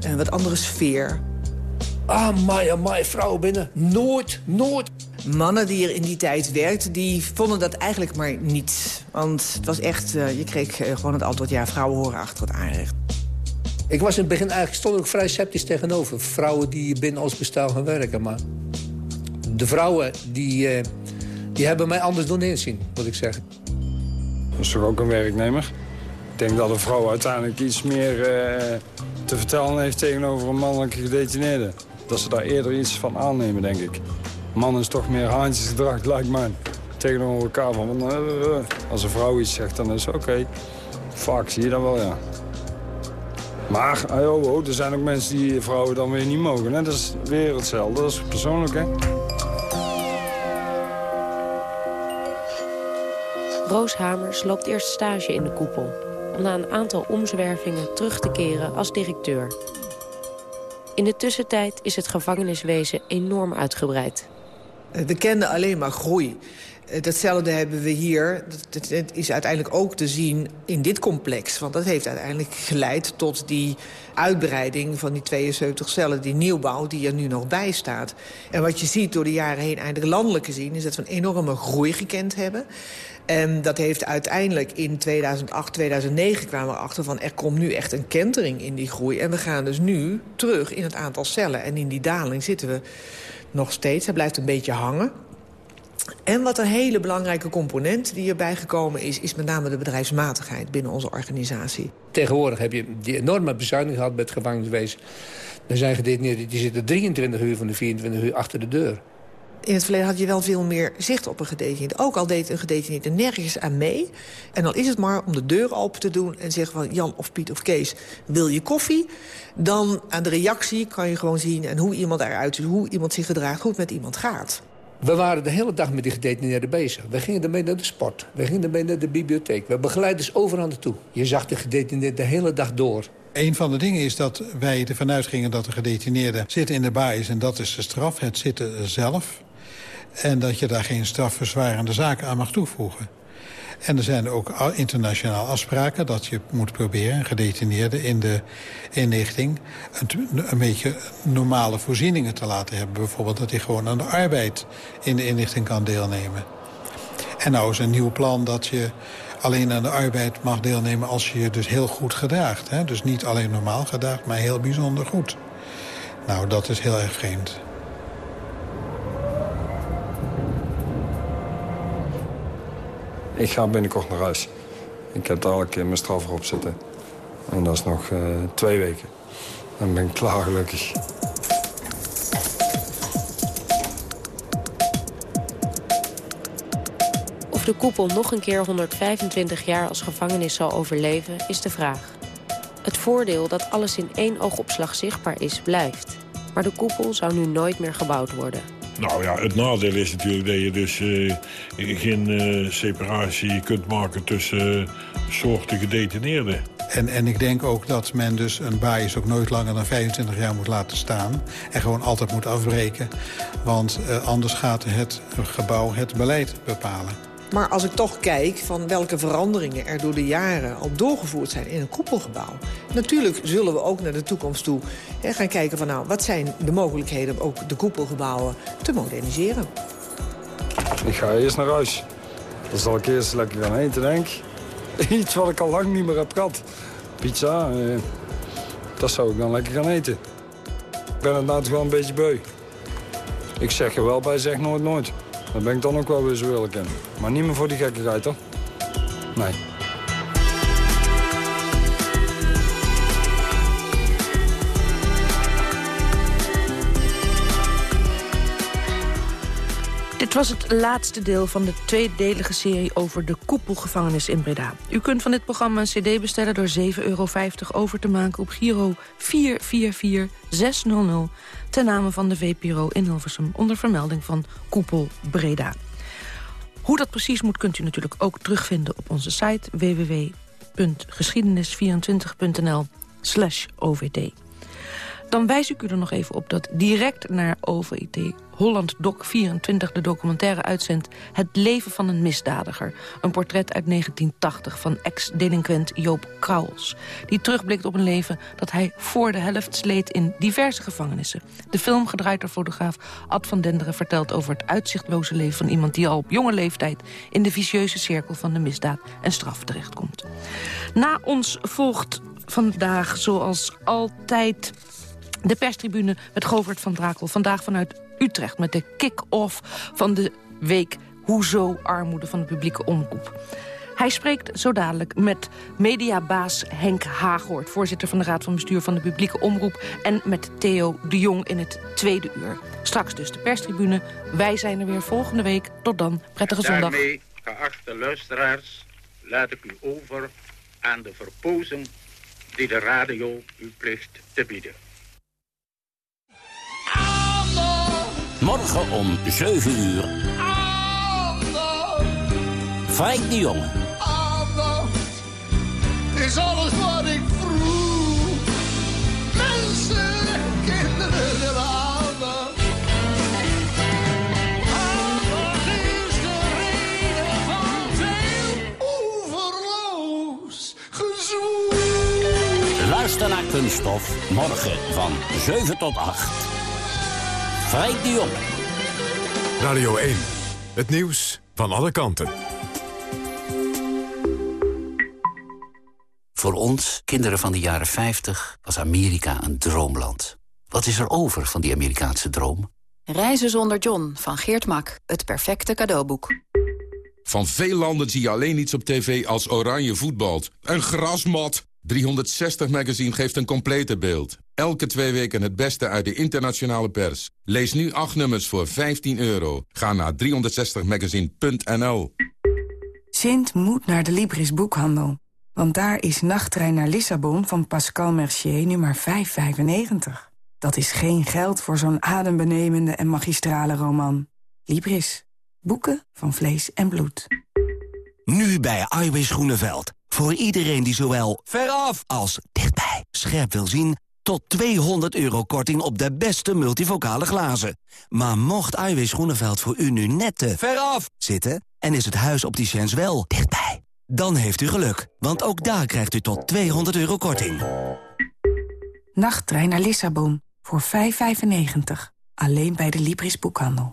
een wat andere sfeer.
Ah, oh my, vrouwen binnen. Nooit, nooit.
Mannen die er in die tijd werkten, die vonden dat eigenlijk maar niet. Want het was echt, uh, je kreeg gewoon het antwoord... ja, vrouwen horen achter het aanrecht.
Ik was in het begin eigenlijk stond ook vrij sceptisch tegenover. Vrouwen die binnen ons bestel gaan werken. Maar de vrouwen die, uh, die hebben mij anders doen inzien, moet ik zeggen.
Dat is toch ook een werknemer? Ik denk dat een vrouw uiteindelijk iets meer uh, te vertellen heeft tegenover een mannelijke gedetineerde. Dat ze daar eerder iets van aannemen, denk ik. Man is toch meer haantjesgedrag, lijkt mij. Tegenover elkaar van, uh, als een vrouw iets zegt, dan is het oké. Vaak zie je dat wel, ja. Maar oh, oh, er zijn ook mensen die vrouwen dan weer niet mogen. Hè? Dat is weer hetzelfde, dat is persoonlijk, hè?
Roos Hamers loopt eerst stage in de koepel... om na een aantal omzwervingen terug te keren als directeur. In de tussentijd is het gevangeniswezen enorm uitgebreid.
We kenden alleen maar groei. Datzelfde hebben we hier. Dat, is uiteindelijk ook te zien in dit complex. Want dat heeft uiteindelijk geleid tot die uitbreiding van die 72 cellen, die nieuwbouw die er nu nog bij staat. En wat je ziet door de jaren heen, eindelijk landelijk gezien... is dat we een enorme groei gekend hebben. En dat heeft uiteindelijk in 2008, 2009 kwamen we erachter van... er komt nu echt een kentering in die groei. En we gaan dus nu terug in het aantal cellen. En in die daling zitten we nog steeds. Hij blijft een beetje hangen. En wat een hele belangrijke component die erbij gekomen is... is met name de bedrijfsmatigheid binnen onze organisatie.
Tegenwoordig heb je die enorme bezuiniging gehad met het gevangeniswezen. Er zijn gedetineerden die zitten 23 uur van de 24 uur achter de deur.
In het verleden had je wel veel meer zicht op een gedetineerde. Ook al deed een gedetineerde nergens aan mee. En dan is het maar om de deur open te doen en zeggen van... Jan of Piet of Kees, wil je koffie? Dan aan de reactie kan je gewoon zien en hoe iemand eruit ziet... hoe iemand zich gedraagt, hoe het met iemand gaat.
We waren de hele dag met die gedetineerden bezig. We gingen ermee naar de sport. We gingen ermee naar de bibliotheek. We begeleiden ze overal naartoe. Je zag de gedetineerden de hele dag door.
Een van de dingen is dat wij ervan uitgingen dat de gedetineerde zitten in de baas... en dat is de straf, het zitten zelf. En dat je daar geen strafverzwarende zaken aan mag toevoegen. En er zijn ook internationaal afspraken dat je moet proberen... gedetineerden in de inrichting een, een, beetje normale voorzieningen te laten hebben. Bijvoorbeeld dat hij gewoon aan de arbeid in de inrichting kan deelnemen. En nou is een nieuw plan dat je alleen aan de arbeid mag deelnemen... als je je dus heel goed gedraagt. Hè? Dus niet alleen normaal gedraagt, maar heel bijzonder goed. Nou, dat is heel erg vreemd.
Ik ga binnenkort naar huis. Ik heb dadelijk mijn straf erop zitten. En dat is nog uh, twee weken. Dan ben ik klaar gelukkig.
Of de koepel nog een keer 125 jaar als gevangenis zal overleven, is de vraag. Het voordeel dat alles in één oogopslag zichtbaar is, blijft. Maar de koepel zou nu nooit meer gebouwd worden.
Nou ja, het nadeel is natuurlijk dat je dus uh, geen uh, separatie kunt maken tussen uh, soorten gedetineerden.
En, en ik denk ook dat men dus een baais ook nooit langer dan 25 jaar moet laten staan. En gewoon altijd moet afbreken. Want anders gaat het gebouw het beleid bepalen.
Maar als ik toch kijk van welke veranderingen er door de jaren al doorgevoerd zijn in een koepelgebouw. Natuurlijk zullen we ook naar de toekomst toe hè, gaan kijken van nou, wat zijn de mogelijkheden om ook de koepelgebouwen te moderniseren.
Ik ga eerst naar huis. Dan zal ik eerst lekker gaan eten, denk. (laughs) Iets wat ik al lang niet meer heb gehad. Pizza, eh, dat zou ik dan lekker gaan eten. Ik ben inderdaad wel een beetje beu. Ik zeg er wel bij, zeg nooit nooit. Dat ben ik dan ook wel weer zo in. Maar niet meer voor die gekkigheid, hoor. Nee.
Dit was het laatste deel van de tweedelige serie over de koepelgevangenis in Breda. U kunt van dit programma een cd bestellen door 7,50 euro over te maken op Giro 444600 ten name van de VPRO in Hilversum onder vermelding van Koepel Breda. Hoe dat precies moet kunt u natuurlijk ook terugvinden op onze site www.geschiedenis24.nl OVT. Dan wijs ik u er nog even op dat direct naar OVT Holland Doc 24 de documentaire uitzendt... Het leven van een misdadiger. Een portret uit 1980 van ex-delinquent Joop Krauwels. Die terugblikt op een leven dat hij voor de helft sleet in diverse gevangenissen. De film, gedraaid door fotograaf Ad van Denderen... vertelt over het uitzichtloze leven van iemand die al op jonge leeftijd... in de vicieuze cirkel van de misdaad en straf terechtkomt. Na ons volgt vandaag, zoals altijd de perstribune met Govert van Drakel. Vandaag vanuit Utrecht met de kick-off van de week Hoezo armoede van de publieke omroep. Hij spreekt zo dadelijk met mediabaas Henk Haaghoort... voorzitter van de Raad van Bestuur van de Publieke Omroep... en met Theo de Jong in het tweede uur. Straks dus de perstribune. Wij zijn er weer volgende week. Tot dan. Prettige zondag.
Daarmee, geachte luisteraars, laat ik u over aan de verpozen... die de radio u plicht te bieden.
Morgen om 7 uur. Frank de Jong.
is alles wat ik vroeg. Mensen, kinderen willen aandacht. Aandacht is de reden van veel oeverloos gezoek.
Luister naar Kunststof morgen van 7 tot 8. Frank de Jong.
Radio 1. Het nieuws van alle kanten.
Voor ons, kinderen van de jaren 50, was Amerika een droomland. Wat is er over van die Amerikaanse droom?
Reizen zonder John van Geert Mak. Het perfecte cadeauboek.
Van veel landen zie je alleen iets op tv als oranje voetbalt. Een grasmat! 360 Magazine geeft een complete beeld. Elke twee weken het beste uit de internationale pers. Lees nu acht nummers voor 15 euro. Ga naar 360magazine.nl
Sint moet naar de Libris boekhandel. Want daar is Nachttrein naar Lissabon van Pascal Mercier nummer 595. Dat is geen geld voor zo'n adembenemende en magistrale roman. Libris. Boeken van vlees en bloed.
Nu bij Iwis Groeneveld. Voor iedereen die zowel veraf als dichtbij scherp wil zien... tot 200 euro korting op de beste multivocale glazen. Maar mocht Iwis Groeneveld voor u nu net te veraf zitten...
En is het huis Opticiens wel dichtbij? Dan heeft u geluk, want ook daar krijgt u tot 200 euro korting.
Nachttrein naar Lissabon voor 5,95. Alleen bij de Libris Boekhandel.